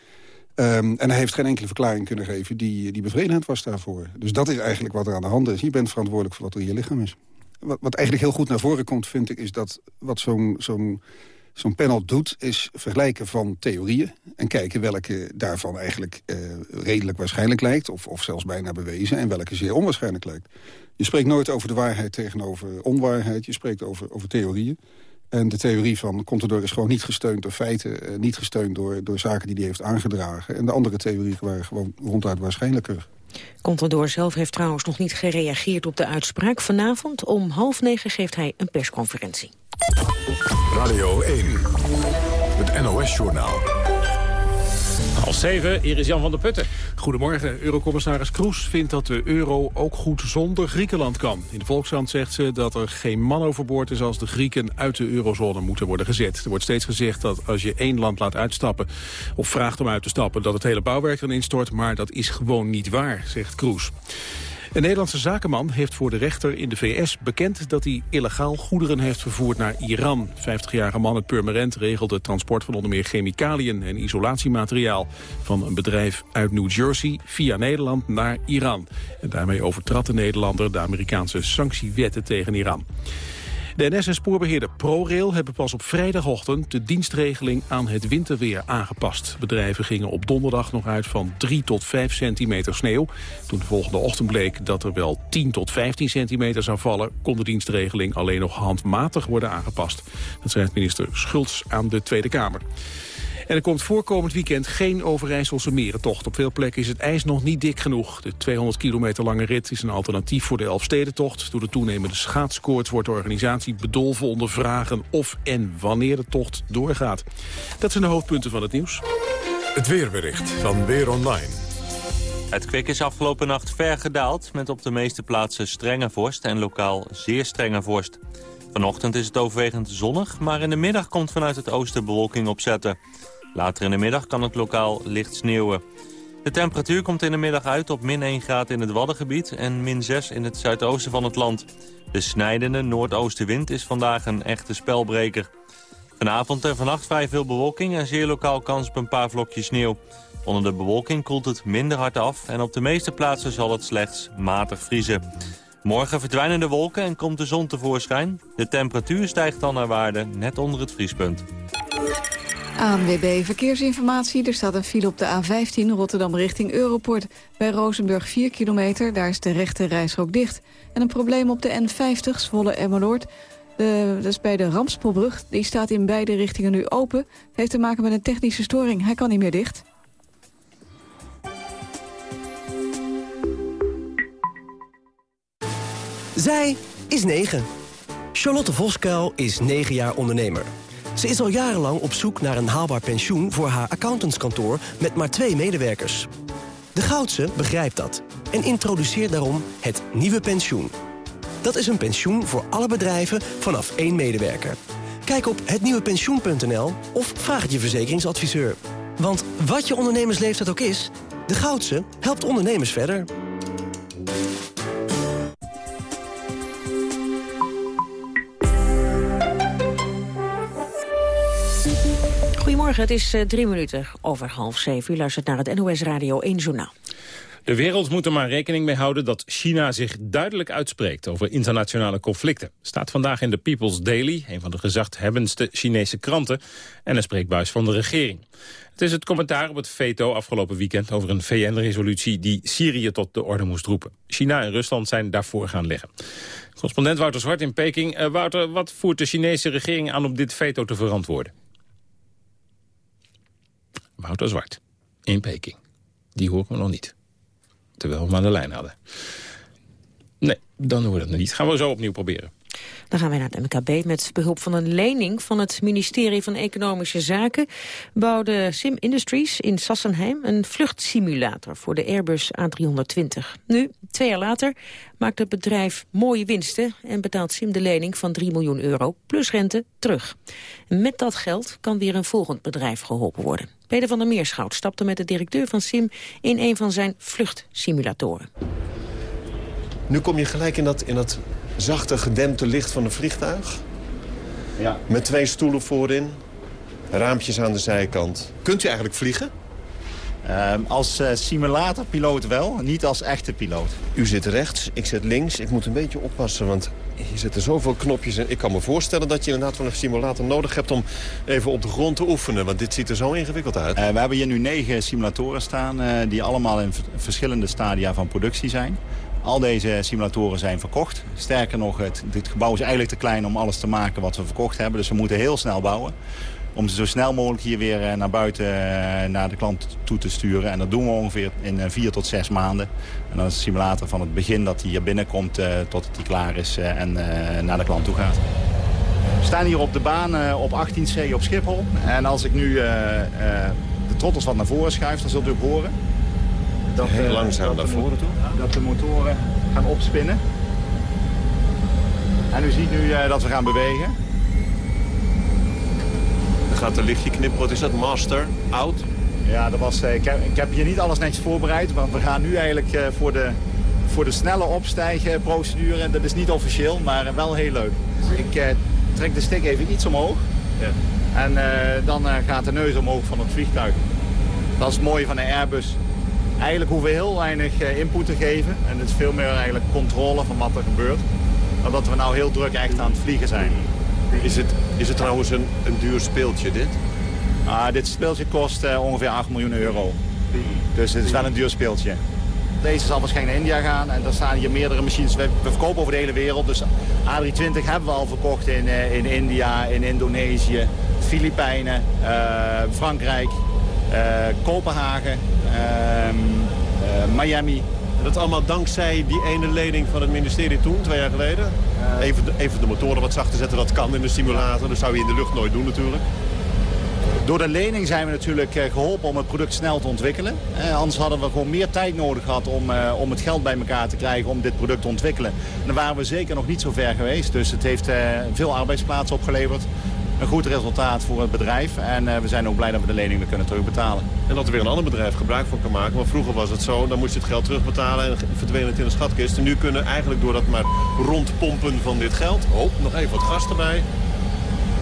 Um, en hij heeft geen enkele verklaring kunnen geven die, die bevredigend was daarvoor. Dus dat is eigenlijk wat er aan de hand is. Je bent verantwoordelijk voor wat er in je lichaam is. Wat, wat eigenlijk heel goed naar voren komt, vind ik, is dat wat zo'n zo'n zo'n panel doet, is vergelijken van theorieën... en kijken welke daarvan eigenlijk uh, redelijk waarschijnlijk lijkt... Of, of zelfs bijna bewezen, en welke zeer onwaarschijnlijk lijkt. Je spreekt nooit over de waarheid tegenover onwaarheid. Je spreekt over, over theorieën. En de theorie van Contador is gewoon niet gesteund door feiten... Uh, niet gesteund door, door zaken die hij heeft aangedragen. En de andere theorieën waren gewoon ronduit waarschijnlijker. Contador zelf heeft trouwens nog niet gereageerd op de uitspraak. Vanavond om half negen geeft hij een persconferentie. Radio 1, het NOS-journaal. Half zeven, hier is Jan van der Putten. Goedemorgen. Eurocommissaris Kroes vindt dat de euro ook goed zonder Griekenland kan. In de Volkskrant zegt ze dat er geen man overboord is als de Grieken uit de eurozone moeten worden gezet. Er wordt steeds gezegd dat als je één land laat uitstappen of vraagt om uit te stappen dat het hele bouwwerk erin instort. Maar dat is gewoon niet waar, zegt Kroes. Een Nederlandse zakenman heeft voor de rechter in de VS bekend dat hij illegaal goederen heeft vervoerd naar Iran. 50-jarige man uit Purmerend regelde het transport van onder meer chemicaliën en isolatiemateriaal van een bedrijf uit New Jersey via Nederland naar Iran. En daarmee overtrad de Nederlander de Amerikaanse sanctiewetten tegen Iran. De NS en spoorbeheerder ProRail hebben pas op vrijdagochtend de dienstregeling aan het winterweer aangepast. Bedrijven gingen op donderdag nog uit van 3 tot 5 centimeter sneeuw. Toen de volgende ochtend bleek dat er wel 10 tot 15 centimeter zou vallen, kon de dienstregeling alleen nog handmatig worden aangepast. Dat zei minister Schultz aan de Tweede Kamer. En er komt voorkomend weekend geen Overijsselse merentocht. Op veel plekken is het ijs nog niet dik genoeg. De 200 kilometer lange rit is een alternatief voor de Elfstedentocht. Door de toenemende schaatskoorts wordt de organisatie bedolven onder vragen of en wanneer de tocht doorgaat. Dat zijn de hoofdpunten van het nieuws. Het weerbericht van Weer Online. Het kwik is afgelopen nacht ver gedaald... met op de meeste plaatsen strenge vorst en lokaal zeer strenge vorst. Vanochtend is het overwegend zonnig, maar in de middag komt vanuit het oosten bewolking opzetten. Later in de middag kan het lokaal licht sneeuwen. De temperatuur komt in de middag uit op min 1 graad in het Waddengebied en min 6 in het zuidoosten van het land. De snijdende noordoostenwind is vandaag een echte spelbreker. Vanavond en vannacht vrij veel bewolking en zeer lokaal kans op een paar vlokjes sneeuw. Onder de bewolking koelt het minder hard af en op de meeste plaatsen zal het slechts matig vriezen. Morgen verdwijnen de wolken en komt de zon tevoorschijn. De temperatuur stijgt dan naar waarde net onder het vriespunt. ANWB Verkeersinformatie. Er staat een file op de A15 Rotterdam richting Europort. Bij Rozenburg 4 kilometer, daar is de rechte reisrook dicht. En een probleem op de N50 Zwolle-Emmeloord. Dat is bij de Ramspolbrug. Die staat in beide richtingen nu open. Heeft te maken met een technische storing. Hij kan niet meer dicht. Zij is 9. Charlotte Voskuil is 9 jaar ondernemer. Ze is al jarenlang op zoek naar een haalbaar pensioen voor haar accountantskantoor met maar twee medewerkers. De Goudse begrijpt dat en introduceert daarom het nieuwe pensioen. Dat is een pensioen voor alle bedrijven vanaf één medewerker. Kijk op hetnieuwepensioen.nl of vraag het je verzekeringsadviseur. Want wat je ondernemersleeftijd ook is, de Goudse helpt ondernemers verder. Goedemorgen, het is uh, drie minuten over half zeven. U luistert naar het NOS Radio 1 Journaal. De wereld moet er maar rekening mee houden dat China zich duidelijk uitspreekt over internationale conflicten. Staat vandaag in de People's Daily, een van de gezaghebbendste Chinese kranten, en een spreekbuis van de regering. Het is het commentaar op het veto afgelopen weekend over een VN-resolutie die Syrië tot de orde moest roepen. China en Rusland zijn daarvoor gaan liggen. Correspondent Wouter Zwart in Peking. Uh, Wouter, wat voert de Chinese regering aan om dit veto te verantwoorden? Wouter Zwart in Peking. Die horen we nog niet. Terwijl we hem aan de lijn hadden. Nee, dan doen we dat niet. Gaan we zo opnieuw proberen. Dan gaan wij naar het MKB. Met behulp van een lening van het ministerie van Economische Zaken... bouwde Sim Industries in Sassenheim een vluchtsimulator voor de Airbus A320. Nu, twee jaar later, maakt het bedrijf mooie winsten... en betaalt Sim de lening van 3 miljoen euro plus rente terug. Met dat geld kan weer een volgend bedrijf geholpen worden. Peter van der Meerschout stapte met de directeur van Sim... in een van zijn vluchtsimulatoren. Nu kom je gelijk in dat, in dat zachte, gedempte licht van een vliegtuig. Ja. Met twee stoelen voorin, raampjes aan de zijkant. Kunt u eigenlijk vliegen? Uh, als uh, simulatorpiloot wel, niet als echte piloot. U zit rechts, ik zit links. Ik moet een beetje oppassen, want Hier zitten zoveel knopjes in. Ik kan me voorstellen dat je inderdaad wel een simulator nodig hebt... om even op de grond te oefenen, want dit ziet er zo ingewikkeld uit. we hebben hier nu negen simulatoren staan... die allemaal in verschillende stadia van productie zijn. Al deze simulatoren zijn verkocht. Sterker nog, het, dit gebouw is eigenlijk te klein om alles te maken wat we verkocht hebben. Dus we moeten heel snel bouwen. Om ze zo snel mogelijk hier weer eh, naar buiten eh, naar de klant toe te sturen. En dat doen we ongeveer in eh, vier tot zes maanden. En dan is de simulator van het begin dat hij hier binnenkomt tot hij klaar is en naar de klant toe gaat. We staan hier op de baan op 18C op Schiphol. En als ik nu de trottels wat naar voren schuif, dan zult u horen dat, Heel uh, langzaam naar voren toe. Dat de motoren gaan opspinnen. En u ziet nu uh, dat we gaan bewegen. Dan gaat een lichtje knippen. Wat is dat? Master? Out? Ja, dat was, uh, ik, heb, ik, heb, hier niet alles netjes voorbereid. Want we gaan nu eigenlijk voor, de, voor de snelle opstijgen procedure. En dat is niet officieel, maar wel heel leuk. Ik trek de stick even iets omhoog. Ja. En dan gaat de neus omhoog van het vliegtuig. Dat is het mooie van een Airbus. Eigenlijk hoeven we heel weinig eh, input te geven. En het is veel meer eigenlijk controle van wat er gebeurt. Dan dat we nou heel druk echt aan het vliegen zijn. Is het, is het trouwens een, een duur speeltje, dit? Ah, dit speeltje kost uh, ongeveer 8 miljoen euro. Dus het is wel een duur speeltje. Deze zal waarschijnlijk naar India gaan en daar staan hier meerdere machines. We, verkopen over de hele wereld, dus A320 hebben we al verkocht in, uh, in India, in Indonesië, Filipijnen, uh, Frankrijk, Kopenhagen, Ehm, eh, Miami. Dat allemaal dankzij die ene lening van het ministerie toen, twee jaar geleden. Eh. Even, de, even de motoren wat zachter zetten, dat kan in de simulator. Dat zou je in de lucht nooit doen natuurlijk. Door de lening zijn we natuurlijk eh, geholpen om het product snel te ontwikkelen. Eh, anders hadden we gewoon meer tijd nodig gehad om, eh, om het geld bij elkaar te krijgen om dit product te ontwikkelen. En dan waren we zeker nog niet zo ver geweest. Dus het heeft eh, veel arbeidsplaatsen opgeleverd een goed resultaat voor het bedrijf. En uh, we zijn ook blij dat we de lening weer kunnen terugbetalen. En dat er weer een ander bedrijf gebruik van kan maken. Want vroeger was het zo, dan moest je het geld terugbetalen en verdween het in de schatkist. En nu kunnen eigenlijk door dat maar rondpompen van dit geld... Oh, nog even wat gas erbij.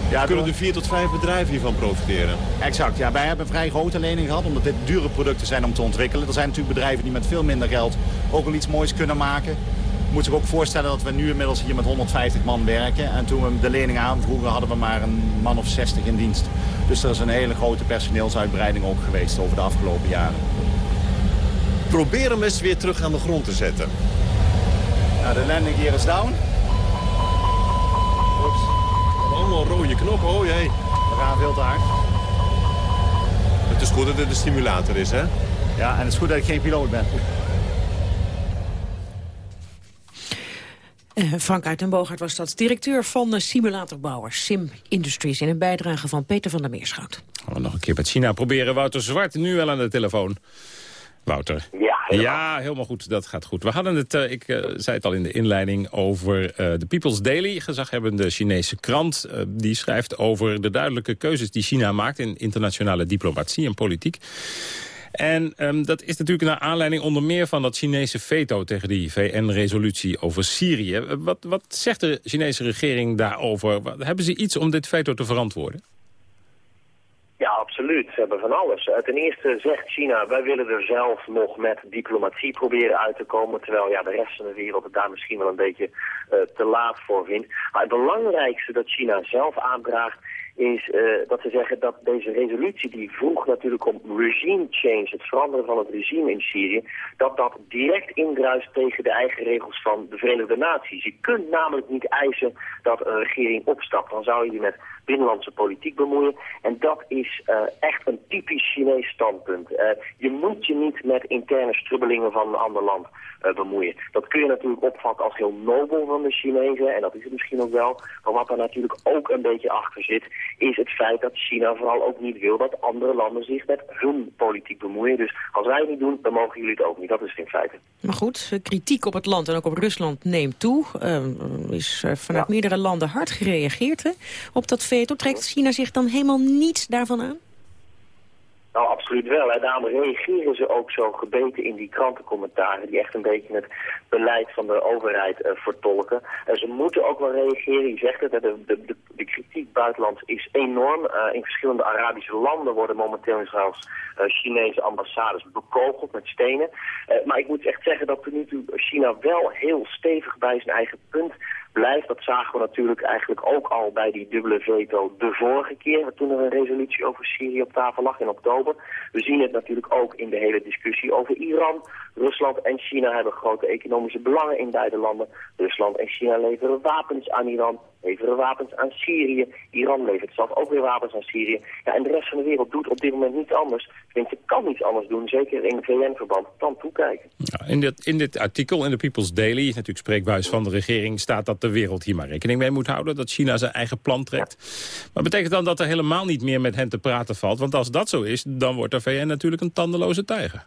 Ja, kunnen er vier tot vijf bedrijven hiervan profiteren? Exact, ja. Wij hebben een vrij grote lening gehad, omdat dit dure producten zijn om te ontwikkelen. Er zijn natuurlijk bedrijven die met veel minder geld ook wel iets moois kunnen maken moet zich ook voorstellen dat we nu inmiddels hier met 150 man werken. En toen we de lening aanvroegen hadden we maar een man of 60 in dienst. Dus er is een hele grote personeelsuitbreiding ook geweest over de afgelopen jaren. Probeer hem eens weer terug aan de grond te zetten. Nou, de landing gear is down. Oeps. Allemaal rode knoppen, oh jee. We gaan veel te hard. Het is goed dat het een stimulator is, hè? Ja, en het is goed dat ik geen piloot ben. Uh, Frank uit den Boogaard was dat directeur van de simulatorbouwer Sim Industries... in een bijdrage van Peter van der Meerschout. Gaan we nog een keer met China proberen. Wouter Zwart nu wel aan de telefoon. Wouter. Ja, helemaal. Ja, helemaal goed. Dat gaat goed. We hadden het, uh, ik uh, zei het al in de inleiding, over de People's Daily. Gezaghebbende Chinese krant. die schrijft over de duidelijke keuzes die China maakt... in internationale diplomatie en politiek. En um, dat is natuurlijk naar aanleiding onder meer van dat Chinese veto... tegen die VN-resolutie over Syrië. Wat, wat zegt de Chinese regering daarover? Hebben ze iets om dit veto te verantwoorden? Ja, absoluut. Ze hebben van alles. Eh, ten eerste zegt China, wij willen er zelf nog met diplomatie proberen uit te komen. Terwijl ja, de rest van de wereld het daar misschien wel een beetje uh, te laat voor vindt. Maar het belangrijkste dat China zelf aandraagt is uh, dat ze zeggen dat deze resolutie die vroeg natuurlijk om regime change, het veranderen van het regime in Syrië, dat dat direct indruist tegen de eigen regels van de Verenigde Naties. Je kunt namelijk niet eisen dat een regering opstapt. Dan zou je je met binnenlandse politiek bemoeien. En dat is uh, echt een typisch Chinees standpunt. Uh, je moet je niet met interne strubbelingen van een ander land uh, bemoeien. Dat kun je natuurlijk opvatten als heel nobel van de Chinezen. En dat is het misschien ook wel. Maar wat er natuurlijk ook een beetje achter zit... is het feit dat China vooral ook niet wil dat andere landen zich met hun politiek bemoeien. Dus als wij het niet doen, dan mogen jullie het ook niet. Dat is het in feite. Maar goed, kritiek op het land en ook op Rusland neemt toe. Uh, is vanuit ja. meerdere landen hard gereageerd hè, op dat veto. Trekt China zich dan helemaal niets daarvan aan? Nou, absoluut wel. En daarom reageren ze ook zo gebeten in die krantencommentaren... die echt een beetje het beleid van de overheid uh, vertolken. En ze moeten ook wel reageren. Je zegt het, de, de, de, kritiek buitenland is enorm. Uh, in verschillende Arabische landen worden momenteel zelfs uh, Chinese ambassades bekogeld met stenen. maar ik moet echt zeggen dat tot nu China wel heel stevig bij zijn eigen punt blijft. Dat zagen we natuurlijk eigenlijk ook al bij die dubbele veto de vorige keer... toen er een resolutie over Syrië op tafel lag in oktober. We zien het natuurlijk ook in de hele discussie over Iran. Rusland en China hebben grote economische belangen in beide landen. Rusland en China leveren wapens aan Iran leveren wapens aan Syrië. Iran levert zelf ook weer wapens aan Syrië. Ja, en de rest van de wereld doet op dit moment niets anders. Tenminste, kan niets anders doen, zeker in VN-verband, dan toekijken. Ja, in, dit, in dit artikel in de People's Daily, natuurlijk spreekbuis van de regering... staat dat de wereld hier maar rekening mee moet houden... dat China zijn eigen plan trekt. Maar betekent dan dat er helemaal niet meer met hen te praten valt? Want als dat zo is, dan wordt de VN natuurlijk een tandeloze tijger.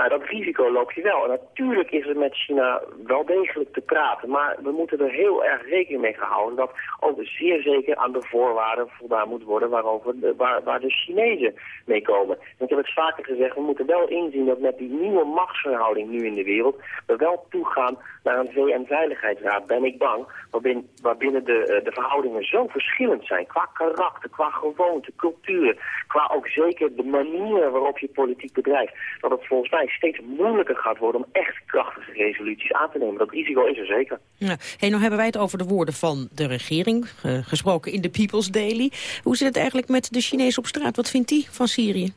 Nou, dat risico loop je wel. En natuurlijk is er met China wel degelijk te praten. Maar we moeten er heel erg rekening mee gehouden dat ook zeer zeker aan de voorwaarden voldaan moet worden waarover de, waar, waar de Chinezen mee komen. En ik heb het vaker gezegd, we moeten wel inzien dat met die nieuwe machtsverhouding nu in de wereld we wel toegaan naar een VN-veiligheidsraad, ben ik bang, waarbinnen, waarbinnen de, eh, de verhoudingen zo verschillend zijn qua karakter, qua gewoonte, cultuur, qua ook zeker de manier waarop je politiek bedrijft, dat het volgens mij steeds moeilijker gaat worden om echt krachtige resoluties aan te nemen. Dat risico is er zeker. Ja. Hey, nou hebben wij het over de woorden van de regering, uh, gesproken in de People's Daily. Hoe zit het eigenlijk met de Chinees op straat? Wat vindt die van Syrië?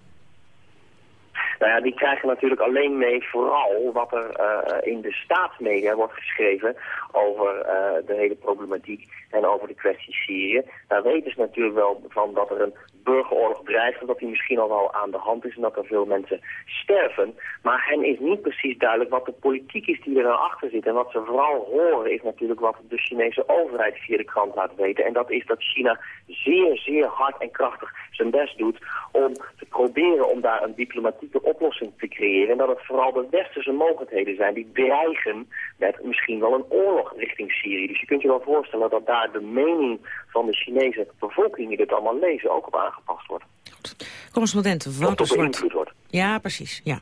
Nou ja, die krijgen natuurlijk alleen mee vooral wat er uh, in de staatsmedia wordt geschreven over uh, de hele problematiek en over de kwestie Syrië. Daar weten ze natuurlijk wel van dat er een burgeroorlog drijft en dat die misschien al wel aan de hand is en dat er veel mensen sterven. Maar hen is niet precies duidelijk wat de politiek is die er nou achter zit. En wat ze vooral horen is natuurlijk wat de Chinese overheid via de krant laat weten. En dat is dat China zeer, zeer hard en krachtig zijn best doet om proberen om daar een diplomatieke oplossing te creëren. En dat het vooral de westerse mogelijkheden zijn die dreigen met misschien wel een oorlog richting Syrië. Dus je kunt je wel voorstellen dat daar de mening van de Chinese bevolking die dit allemaal lezen ook op aangepast wordt. Correspondent Wouter Zwart. Ja, precies. Ja.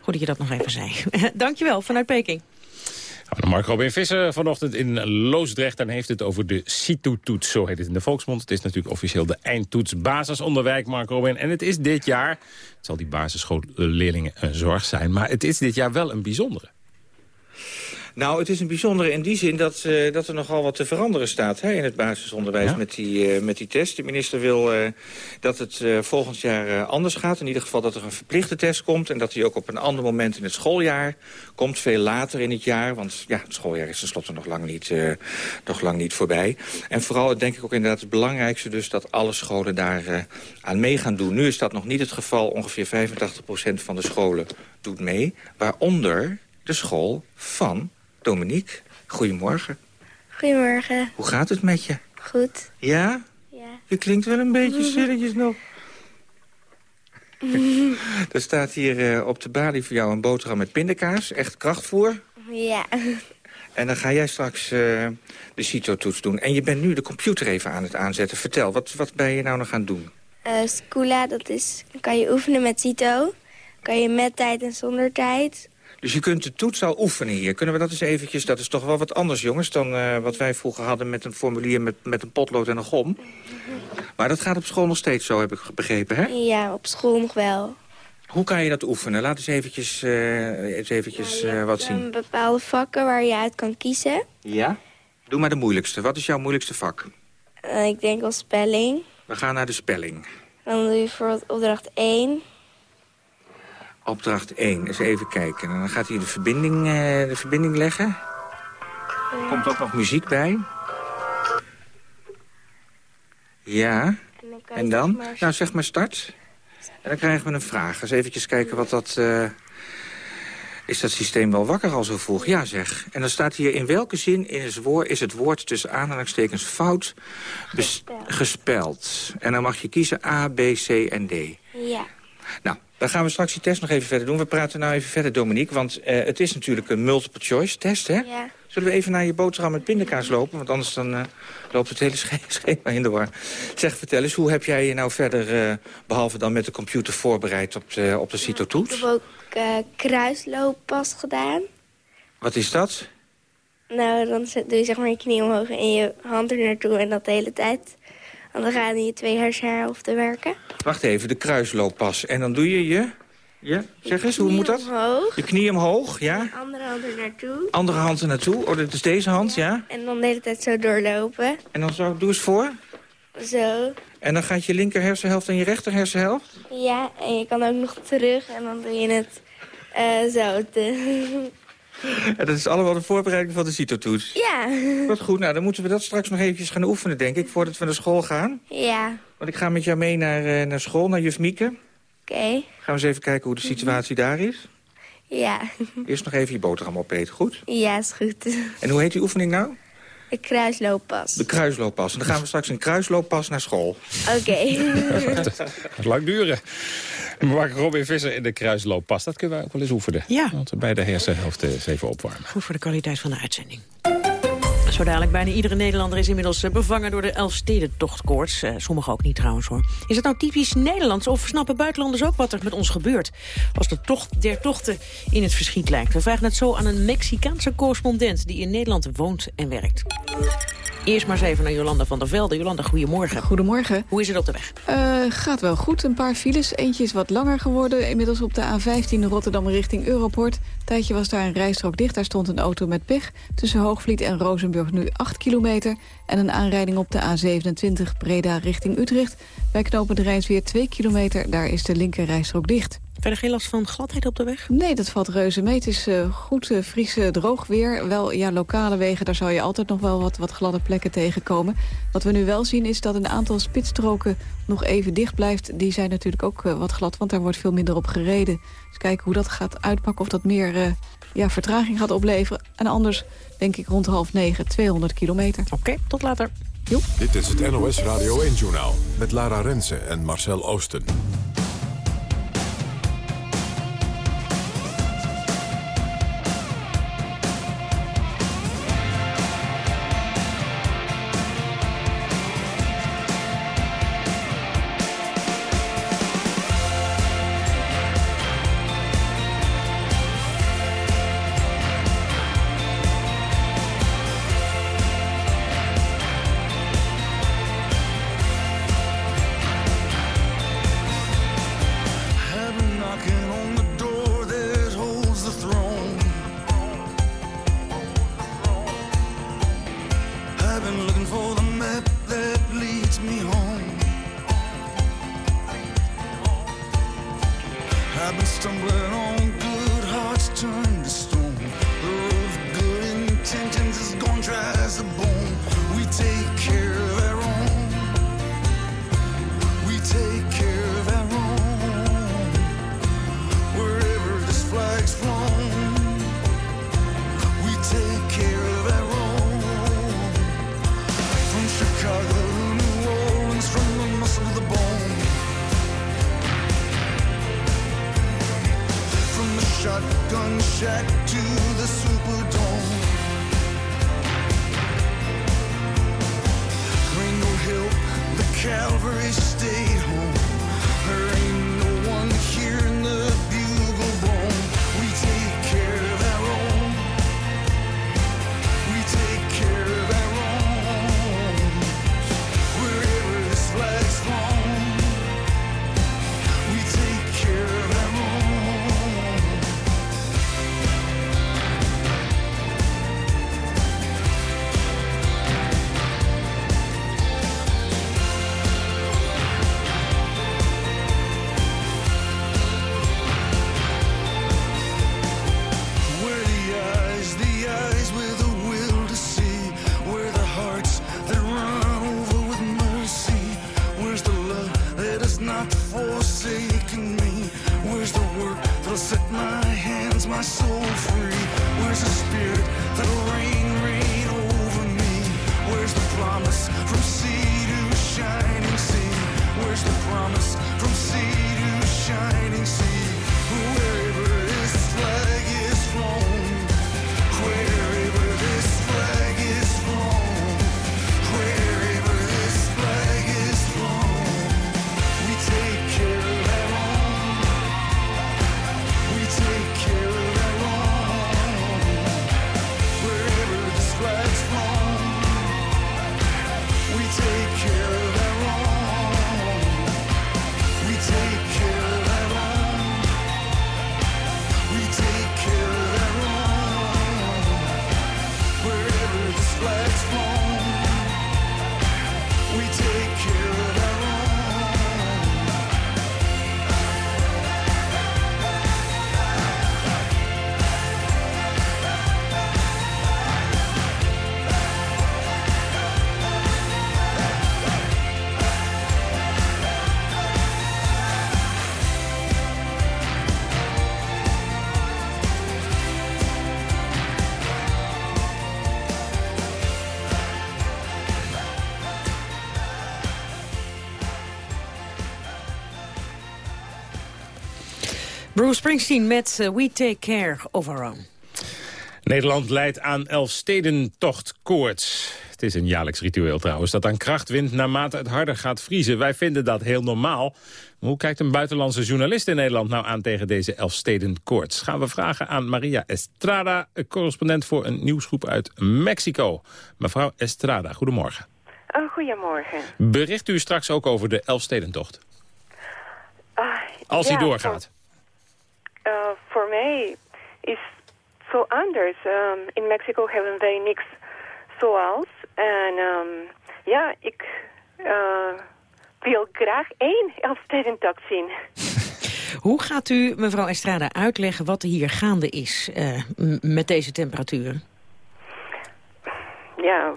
Goed dat je dat nog even zei. Dankjewel, vanuit Peking. Mark Robin Visser vanochtend in Loosdrecht en heeft het over de CITO-toets. Zo heet het in de volksmond. Het is natuurlijk officieel de eindtoets basisonderwijk, Mark Robin. En het is dit jaar, het zal die basisschoolleerlingen een zorg zijn... maar het is dit jaar wel een bijzondere. Nou, het is een bijzondere in die zin dat, uh, dat er nogal wat te veranderen staat hè, in het basisonderwijs met, die, uh, met die test. De minister wil uh, dat het volgend jaar anders gaat. In ieder geval dat er een verplichte test komt en dat die ook op een ander moment in het schooljaar komt. Veel later in het jaar, want ja, het schooljaar is tenslotte nog lang niet, nog lang niet voorbij. En vooral denk ik ook inderdaad het belangrijkste dus dat alle scholen daar aan mee gaan doen. Nu is dat nog niet het geval. Ongeveer 85% van de scholen doet mee. Waaronder de school van Dominique, goedemorgen. Goedemorgen. Hoe gaat het met je? Goed. Ja? Ja. Je klinkt wel een beetje stilletjes nog. er staat hier uh, op de balie voor jou een boterham met pindakaas. Echt krachtvoer. Ja. En dan ga jij straks uh, de CITO-toets doen. En je bent nu de computer even aan het aanzetten. Vertel, wat, wat ben je nou nog aan het doen? Uh, Scula, dat is, kan je oefenen met CITO. Kan je met tijd en zonder tijd. Dus je kunt de toets al oefenen hier. Kunnen we dat eens eventjes... Dat is toch wel wat anders, jongens, dan uh, wat wij vroeger hadden... met een formulier met, met een potlood en een gom. Maar dat gaat op school nog steeds zo, heb ik begrepen, hè? Ja, op school nog wel. Hoe kan je dat oefenen? Laat eens eventjes, uh, eens eventjes uh, wat zien. bepaalde vakken waar je uit kan kiezen. Ja? Doe maar de moeilijkste. Wat is jouw moeilijkste vak? ik denk wel spelling. We gaan naar de spelling. Dan doe je voor opdracht 1... Opdracht 1, eens even kijken. En dan gaat hij de verbinding, uh, de verbinding leggen. Er komt ook nog muziek bij. Ja. En dan? Nou, zeg maar start. En dan krijgen we een vraag. Eens eventjes kijken wat dat... Uh, is dat systeem wel wakker al zo vroeg? Ja, zeg. En dan staat hier in welke zin in het woord, is het woord tussen aanhalingstekens fout gespeld. En dan mag je kiezen A, B, C en D. Ja. Nou, dan gaan we straks die test nog even verder doen. We praten nou even verder, Dominique. Want uh, het is natuurlijk een multiple choice test, hè? Ja. Zullen we even naar je boterham met pindakaas lopen? Want anders dan, uh, loopt het hele schema in de war. Zeg, vertel eens, hoe heb jij je nou verder... Uh, behalve dan met de computer voorbereid op de, op de CITO-toets? Ik heb ook kruislooppas gedaan. Wat is dat? Nou, dan doe je zeg maar je knie omhoog en je hand er naartoe en dat de hele tijd. En dan gaan je twee hersenhelften werken. Wacht even, de kruislooppas. En dan doe je je? Ja, zeg eens, hoe moet dat? omhoog. Je knie omhoog, ja. Andere hand er naartoe. Andere hand er naartoe. Oh, dat is deze hand, ja. En dan de hele tijd zo doorlopen. En dan zo, doe eens voor. Zo. En dan gaat je linker hersenhelft en je rechter hersenhelft. Ja, en je kan ook nog terug en dan doe je het eh, zo. En dat is allemaal de voorbereiding van de CITO-toets. ja. Wat goed, nou dan moeten we dat straks nog eventjes gaan oefenen, denk ik, voordat we naar school gaan. Ja. Want ik ga met jou mee naar, eh, naar school, naar juf Mieke. Oké. Gaan we eens even kijken hoe de situatie daar is. Ja. Eerst nog even je boterham opeten, goed? Ja, is goed. En hoe heet die oefening nou? De kruislooppas. De kruislooppas. En dan gaan we straks een kruislooppas naar school. Oké. Dat gaat lang duren. Maken Robin Visser in de kruislooppas. Dat kunnen we ook wel eens oefenen. Ja. Want bij de hersenhelft eens even opwarmen. Goed voor de kwaliteit van de uitzending. Zo dadelijk bijna iedere Nederlander is inmiddels eh, bevangen door de Elfstedentochtkoorts. Uh, sommigen ook niet trouwens hoor. Is het nou typisch Nederlands of snappen buitenlanders ook wat er met ons gebeurt? Als de tocht der tochten in het verschiet lijkt. We vragen het zo aan een Mexicaanse correspondent die in Nederland woont en werkt. Eerst maar eens even naar Jolanda van der Velde. Jolanda, goedemorgen. Goedemorgen. Hoe is het op de weg? Uh, gaat wel goed. Een paar files. Eentje is wat langer geworden. Inmiddels op de A15 Rotterdam richting Europort. Een tijdje was daar een rijstrook dicht. Daar stond een auto met pech. Tussen Hoogvliet en Rozenburg nu 8 kilometer. En een aanrijding op de A27 Breda richting Utrecht. Bij knopen de Rijnsweer 2 kilometer. Daar is de linker rijstrook dicht. Verder geen last van gladheid op de weg? Nee, dat valt reuze mee. Het is uh, goed uh, Friese droog weer. Wel, ja, lokale wegen, daar zou je altijd nog wel wat, wat gladde plekken tegenkomen. Wat we nu wel zien is dat een aantal spitsstroken nog even dicht blijft. Die zijn natuurlijk ook uh, wat glad, want daar wordt veel minder op gereden. Dus kijken hoe dat gaat uitpakken, of dat meer ja, vertraging gaat opleveren. En anders, denk ik, rond half negen, 200 kilometer. Oké, okay, tot later. Joep. Dit is het NOS Radio 1-journaal met Lara Rensen en Marcel Oosten. Bruce Springsteen met uh, We Take Care of Our Own. Nederland leidt aan Elfstedentocht koorts. Het is een jaarlijks ritueel trouwens dat aan kracht wint naarmate het harder gaat vriezen. Wij vinden dat heel normaal. Maar hoe kijkt een buitenlandse journalist in Nederland nou aan tegen deze Elfstedenkoorts? Gaan we vragen aan Maria Estrada, correspondent voor een nieuwsgroep uit Mexico. Mevrouw Estrada, goedemorgen. Uh, goedemorgen. Bericht u straks ook over de Elfstedentocht? Uh, Als ja, die doorgaat. Uh, voor mij is zo anders. Um, in Mexico hebben wij niks zoals. En um, ja, ik uh, wil graag één Elfstedentocht zien. Hoe gaat u, mevrouw Estrada, uitleggen wat er hier gaande is uh, met deze temperaturen? Ja,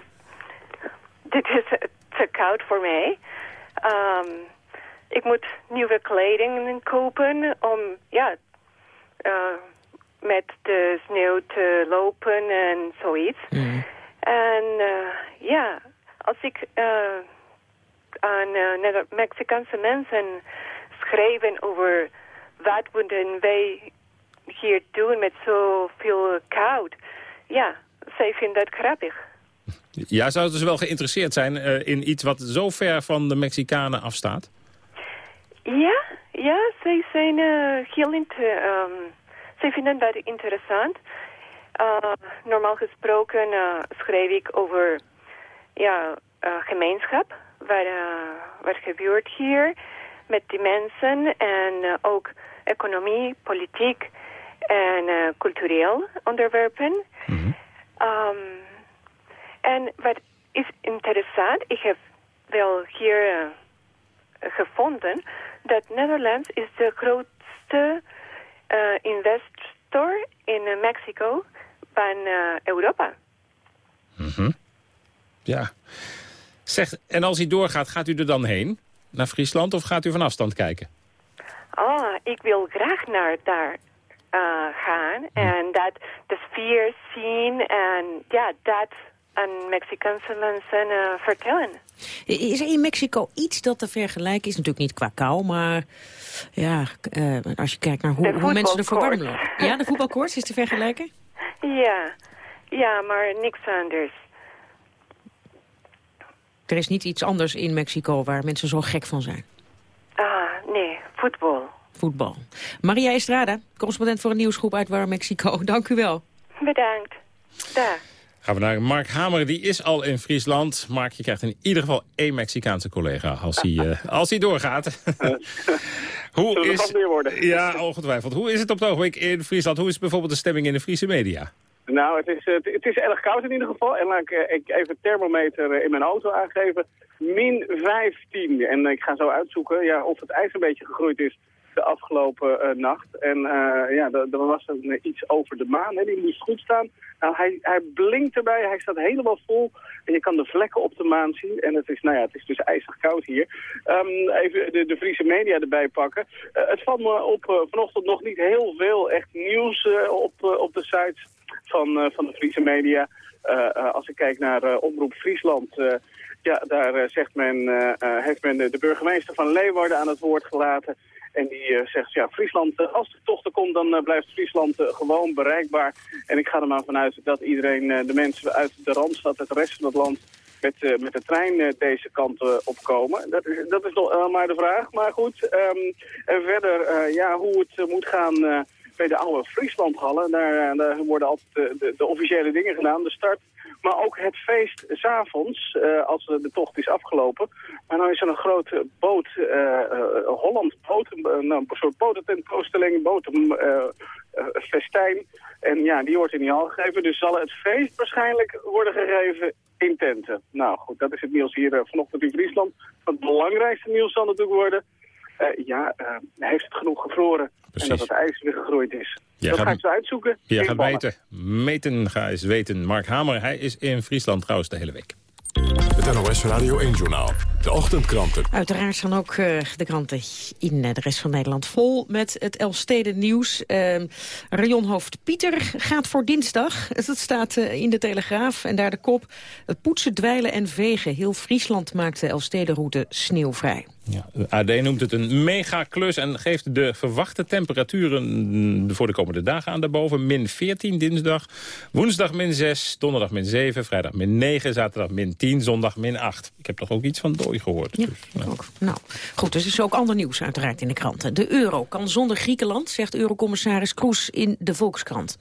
dit is te koud voor mij. Um, ik moet nieuwe kleding kopen om ja, met de sneeuw te lopen en zoiets. Mm. En uh, ja, als ik uh, aan uh, Mexicaanse mensen schrijven over wat moeten wij hier doen met zoveel koud, ja, zij vinden dat grappig. Ja, zouden ze wel geïnteresseerd zijn in iets wat zo ver van de Mexicanen afstaat? Ja, ja, zij zijn heel inter, um, zij vinden dat interessant. Uh, normaal gesproken uh, schrijf ik over ja, uh, gemeenschap. Wat, wat gebeurt hier met die mensen. En ook economie, politiek en cultureel onderwerpen. Mm um, en wat is interessant, ik heb wel hier gevonden dat Nederland is de grootste investor in Mexico van uh, Europa. Mm Ja. Zeg, en als hij doorgaat, gaat u er dan heen? Naar Friesland of gaat u van afstand kijken? Oh, ik wil graag naar daar uh, gaan. Hm. En dat de sfeer zien en ja, dat aan Mexicaanse mensen uh, vertellen. Is er in Mexico iets dat te vergelijken is? Natuurlijk niet qua kou, maar ja, uh, als je kijkt naar hoe, hoe mensen ervoor warm lopen. Ja, de voetbalkoorts is te vergelijken? Ja, ja, maar niks anders. Er is niet iets anders in Mexico waar mensen zo gek van zijn? Ah, nee, voetbal. Voetbal. Maria Estrada, correspondent voor een nieuwsgroep uit Waar Mexico. Dank u wel. Bedankt. Dag. Gaan we naar Mark Hamer, die is al in Friesland. Mark, je krijgt in ieder geval één Mexicaanse collega als hij, uh, als hij doorgaat. Hoe is? Ja, ongetwijfeld. Hoe is het op het ogenblik in Friesland? Hoe is bijvoorbeeld de stemming in de Friese media? Nou, het is, het, is erg koud in ieder geval. En laat ik, eh, ik even het thermometer eh, in mijn auto aangeven. Min 15. En ik ga zo uitzoeken ja, of het ijs een beetje gegroeid is de afgelopen uh, nacht. En uh, ja, er was een, iets over de maan. Hè. Die moest goed staan. Nou, hij, hij blinkt erbij. Hij staat helemaal vol. En je kan de vlekken op de maan zien. En het is, nou ja, het is dus ijzig koud hier. Um, even de, de Friese media erbij pakken. Uh, het valt me op vanochtend nog niet heel veel echt nieuws op, op de sites van, van de Friese media. als ik kijk naar Omroep Friesland... ja, daar zegt men, heeft men de burgemeester van Leeuwarden aan het woord gelaten. En die uh, zegt, ja, Friesland, uh, als de tochten komt, dan uh, blijft Friesland gewoon bereikbaar. En ik ga er maar vanuit dat iedereen, de mensen uit de Randstad, het rest van het land, met, met de trein deze kant op komen. Dat is, dat is nog maar de vraag. Maar goed, um, en verder, ja, hoe het moet gaan bij de oude Frieslandhallen. Daar, daar worden altijd de, de, officiële dingen gedaan. De start maar ook het feest s'avonds, uh, als de tocht is afgelopen. Maar nu is er een grote boot, uh, Holland boot, een, een soort botententoonstelling, botenfestijn. en ja, die wordt in die hal gegeven. Dus zal het feest waarschijnlijk worden gegeven in tenten. Nou goed, dat is het nieuws hier vanochtend in Friesland. Het belangrijkste nieuws zal natuurlijk worden... ja, heeft het genoeg gevroren en dat het ijs weer gegroeid is. Ja, dat ga ik zo uitzoeken. Ja, gaat meten. Meten, ga eens weten. Mark Hamer, hij is in Friesland trouwens de hele week. Het NOS Radio 1-journaal. De ochtendkranten. Uiteraard staan ook uh, de kranten in uh, de rest van Nederland vol met het Elfsteden nieuws. Uh, Rayonhoofd Pieter gaat voor dinsdag. Dat staat uh, in de Telegraaf. En daar de kop. Het poetsen, dweilen en vegen. Heel Friesland maakt de Elfstedenroute sneeuwvrij. Ja, de AD noemt het een megaklus en geeft de verwachte temperaturen voor de komende dagen aan daarboven. Min 14 dinsdag, woensdag min 6, donderdag min 7, vrijdag min 9, zaterdag min 10, zondag min 8. Ik heb toch ook iets van dooi gehoord. Ja, dus, ook. Nou, goed, dus er is ook ander nieuws uiteraard in de kranten. De euro kan zonder Griekenland, zegt eurocommissaris Kroes in de Volkskrant.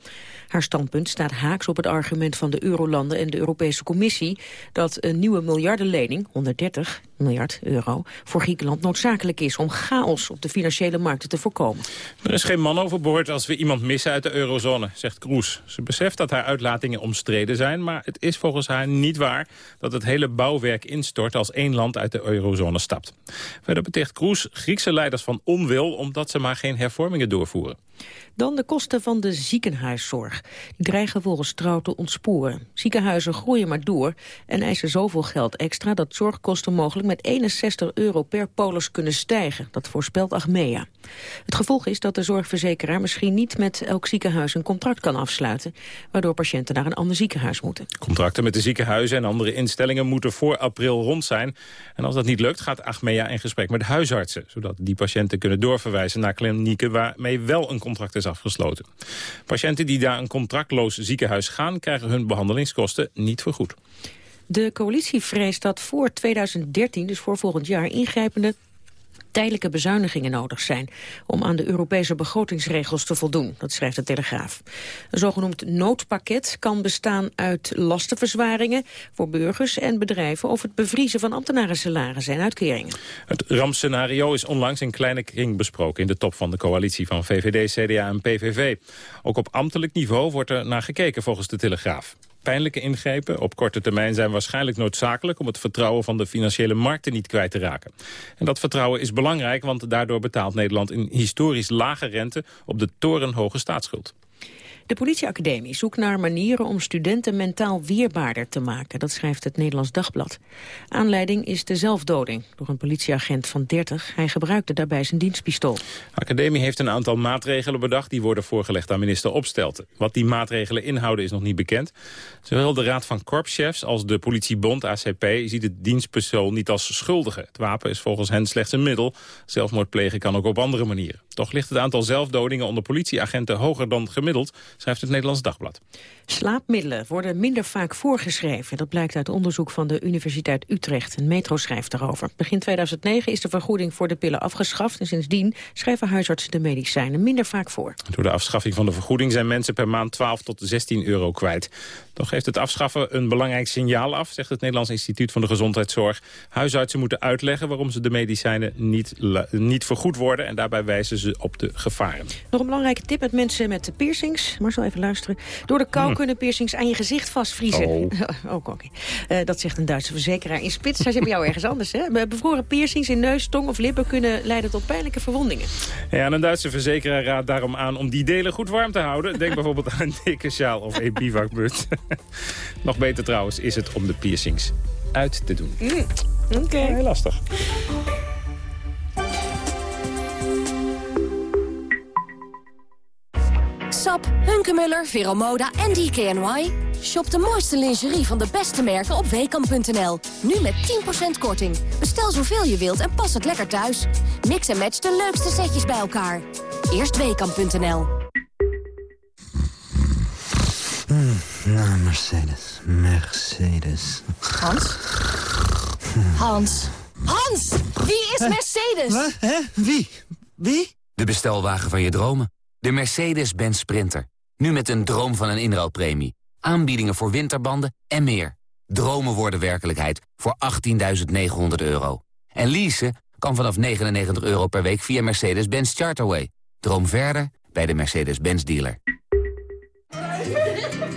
Haar standpunt staat haaks op het argument van de eurolanden en de Europese Commissie... dat een nieuwe miljardenlening, 130 miljard euro, voor Griekenland noodzakelijk is... om chaos op de financiële markten te voorkomen. Er is geen man overboord als we iemand missen uit de eurozone, zegt Kroes. Ze beseft dat haar uitlatingen omstreden zijn... maar het is volgens haar niet waar dat het hele bouwwerk instort... als één land uit de eurozone stapt. Verder beticht Kroes Griekse leiders van onwil... omdat ze maar geen hervormingen doorvoeren. Dan de kosten van de ziekenhuiszorg. Die dreigen volgens Trouw te ontsporen. Ziekenhuizen groeien maar door en eisen zoveel geld extra... dat zorgkosten mogelijk met 61 euro per polis kunnen stijgen. Dat voorspelt Achmea. Het gevolg is dat de zorgverzekeraar misschien niet met elk ziekenhuis een contract kan afsluiten... waardoor patiënten naar een ander ziekenhuis moeten. Contracten met de ziekenhuizen en andere instellingen moeten voor april rond zijn. En als dat niet lukt gaat Achmea in gesprek met huisartsen... zodat die patiënten kunnen doorverwijzen naar klinieken waarmee wel een contract is afgesloten. Patiënten die naar een contractloos ziekenhuis gaan... krijgen hun behandelingskosten niet vergoed. De coalitie vreest dat voor 2013, dus voor volgend jaar, ingrijpende tijdelijke bezuinigingen nodig zijn om aan de Europese begrotingsregels te voldoen. Dat schrijft de Telegraaf. Een zogenoemd noodpakket kan bestaan uit lastenverzwaringen voor burgers en bedrijven of het bevriezen van ambtenarensalarissen en uitkeringen. Het rampscenario is onlangs in kleine kring besproken in de top van de coalitie van VVD, CDA en PVV. Ook op ambtelijk niveau wordt er naar gekeken volgens de Telegraaf. Pijnlijke ingrepen op korte termijn zijn waarschijnlijk noodzakelijk... om het vertrouwen van de financiële markten niet kwijt te raken. En dat vertrouwen is belangrijk, want daardoor betaalt Nederland... een historisch lage rente op de torenhoge staatsschuld. De politieacademie zoekt naar manieren om studenten mentaal weerbaarder te maken. Dat schrijft het Nederlands Dagblad. Aanleiding is de zelfdoding door een politieagent van 30. Hij gebruikte daarbij zijn dienstpistool. De academie heeft een aantal maatregelen bedacht... die worden voorgelegd aan minister Opstelten. Wat die maatregelen inhouden is nog niet bekend. Zowel de Raad van Korpschefs als de politiebond ACP... ziet het dienstpistool niet als schuldige. Het wapen is volgens hen slechts een middel. Zelfmoord plegen kan ook op andere manieren. Toch ligt het aantal zelfdodingen onder politieagenten hoger dan gemiddeld schrijft het Nederlands Dagblad. Slaapmiddelen worden minder vaak voorgeschreven. Dat blijkt uit onderzoek van de Universiteit Utrecht. Een metro schrijft daarover. Begin 2009 is de vergoeding voor de pillen afgeschaft... en sindsdien schrijven huisartsen de medicijnen minder vaak voor. Door de afschaffing van de vergoeding zijn mensen per maand 12 tot 16 euro kwijt. Toch geeft het afschaffen een belangrijk signaal af, zegt het Nederlands Instituut van de Gezondheidszorg. Huisartsen moeten uitleggen waarom ze de medicijnen niet, niet vergoed worden... en daarbij wijzen ze op de gevaren. Nog een belangrijke tip met mensen met piercings. Maar zo even luisteren. Door de kou hmm. kunnen piercings aan je gezicht vastvriezen. Oh. Ook oké. Okay. Uh, dat zegt een Duitse verzekeraar in Spits. Hij zit bij jou ergens anders. Hè? Bevroren piercings in neus, tong of lippen kunnen leiden tot pijnlijke verwondingen. Ja, en een Duitse verzekeraar raadt daarom aan om die delen goed warm te houden. Denk bijvoorbeeld aan een dikke sjaal of een bivakmuts. Nog beter trouwens is het om de piercings uit te doen. Mm. Oké. Heel lastig. Sap, Hunkemuller, Veromoda en DKNY. Shop de mooiste lingerie van de beste merken op weekamp.nl. Nu met 10% korting. Bestel zoveel je wilt en pas het lekker thuis. Mix en match de leukste setjes bij elkaar. Eerst weekamp.nl. Mm, nou, Mercedes. Mercedes. Hans? Hans? Hans! Wie is Mercedes? Wie? Wie? De bestelwagen van je dromen. De Mercedes-Benz Sprinter. Nu met een droom van een inruilpremie. Aanbiedingen voor winterbanden en meer. Dromen worden werkelijkheid voor 18.900 euro. En leasen kan vanaf 99 euro per week via Mercedes-Benz Charterway. Droom verder bij de Mercedes-Benz dealer.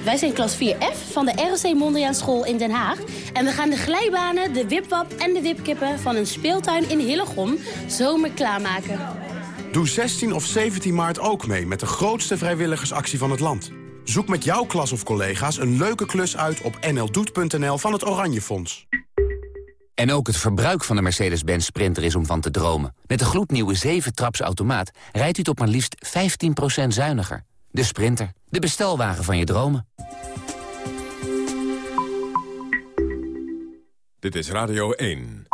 Wij zijn klas 4F van de ROC Mondriaan School in Den Haag. En we gaan de glijbanen, de wipwap en de wipkippen van een speeltuin in Hillegom zomer klaarmaken. Doe 16 of 17 maart ook mee met de grootste vrijwilligersactie van het land. Zoek met jouw klas of collega's een leuke klus uit op nldoet.nl van het Oranje Fonds. En ook het verbruik van de Mercedes-Benz Sprinter is om van te dromen. Met de gloednieuwe 7-traps automaat rijdt u tot maar liefst 15% zuiniger. De Sprinter, de bestelwagen van je dromen. Dit is Radio 1.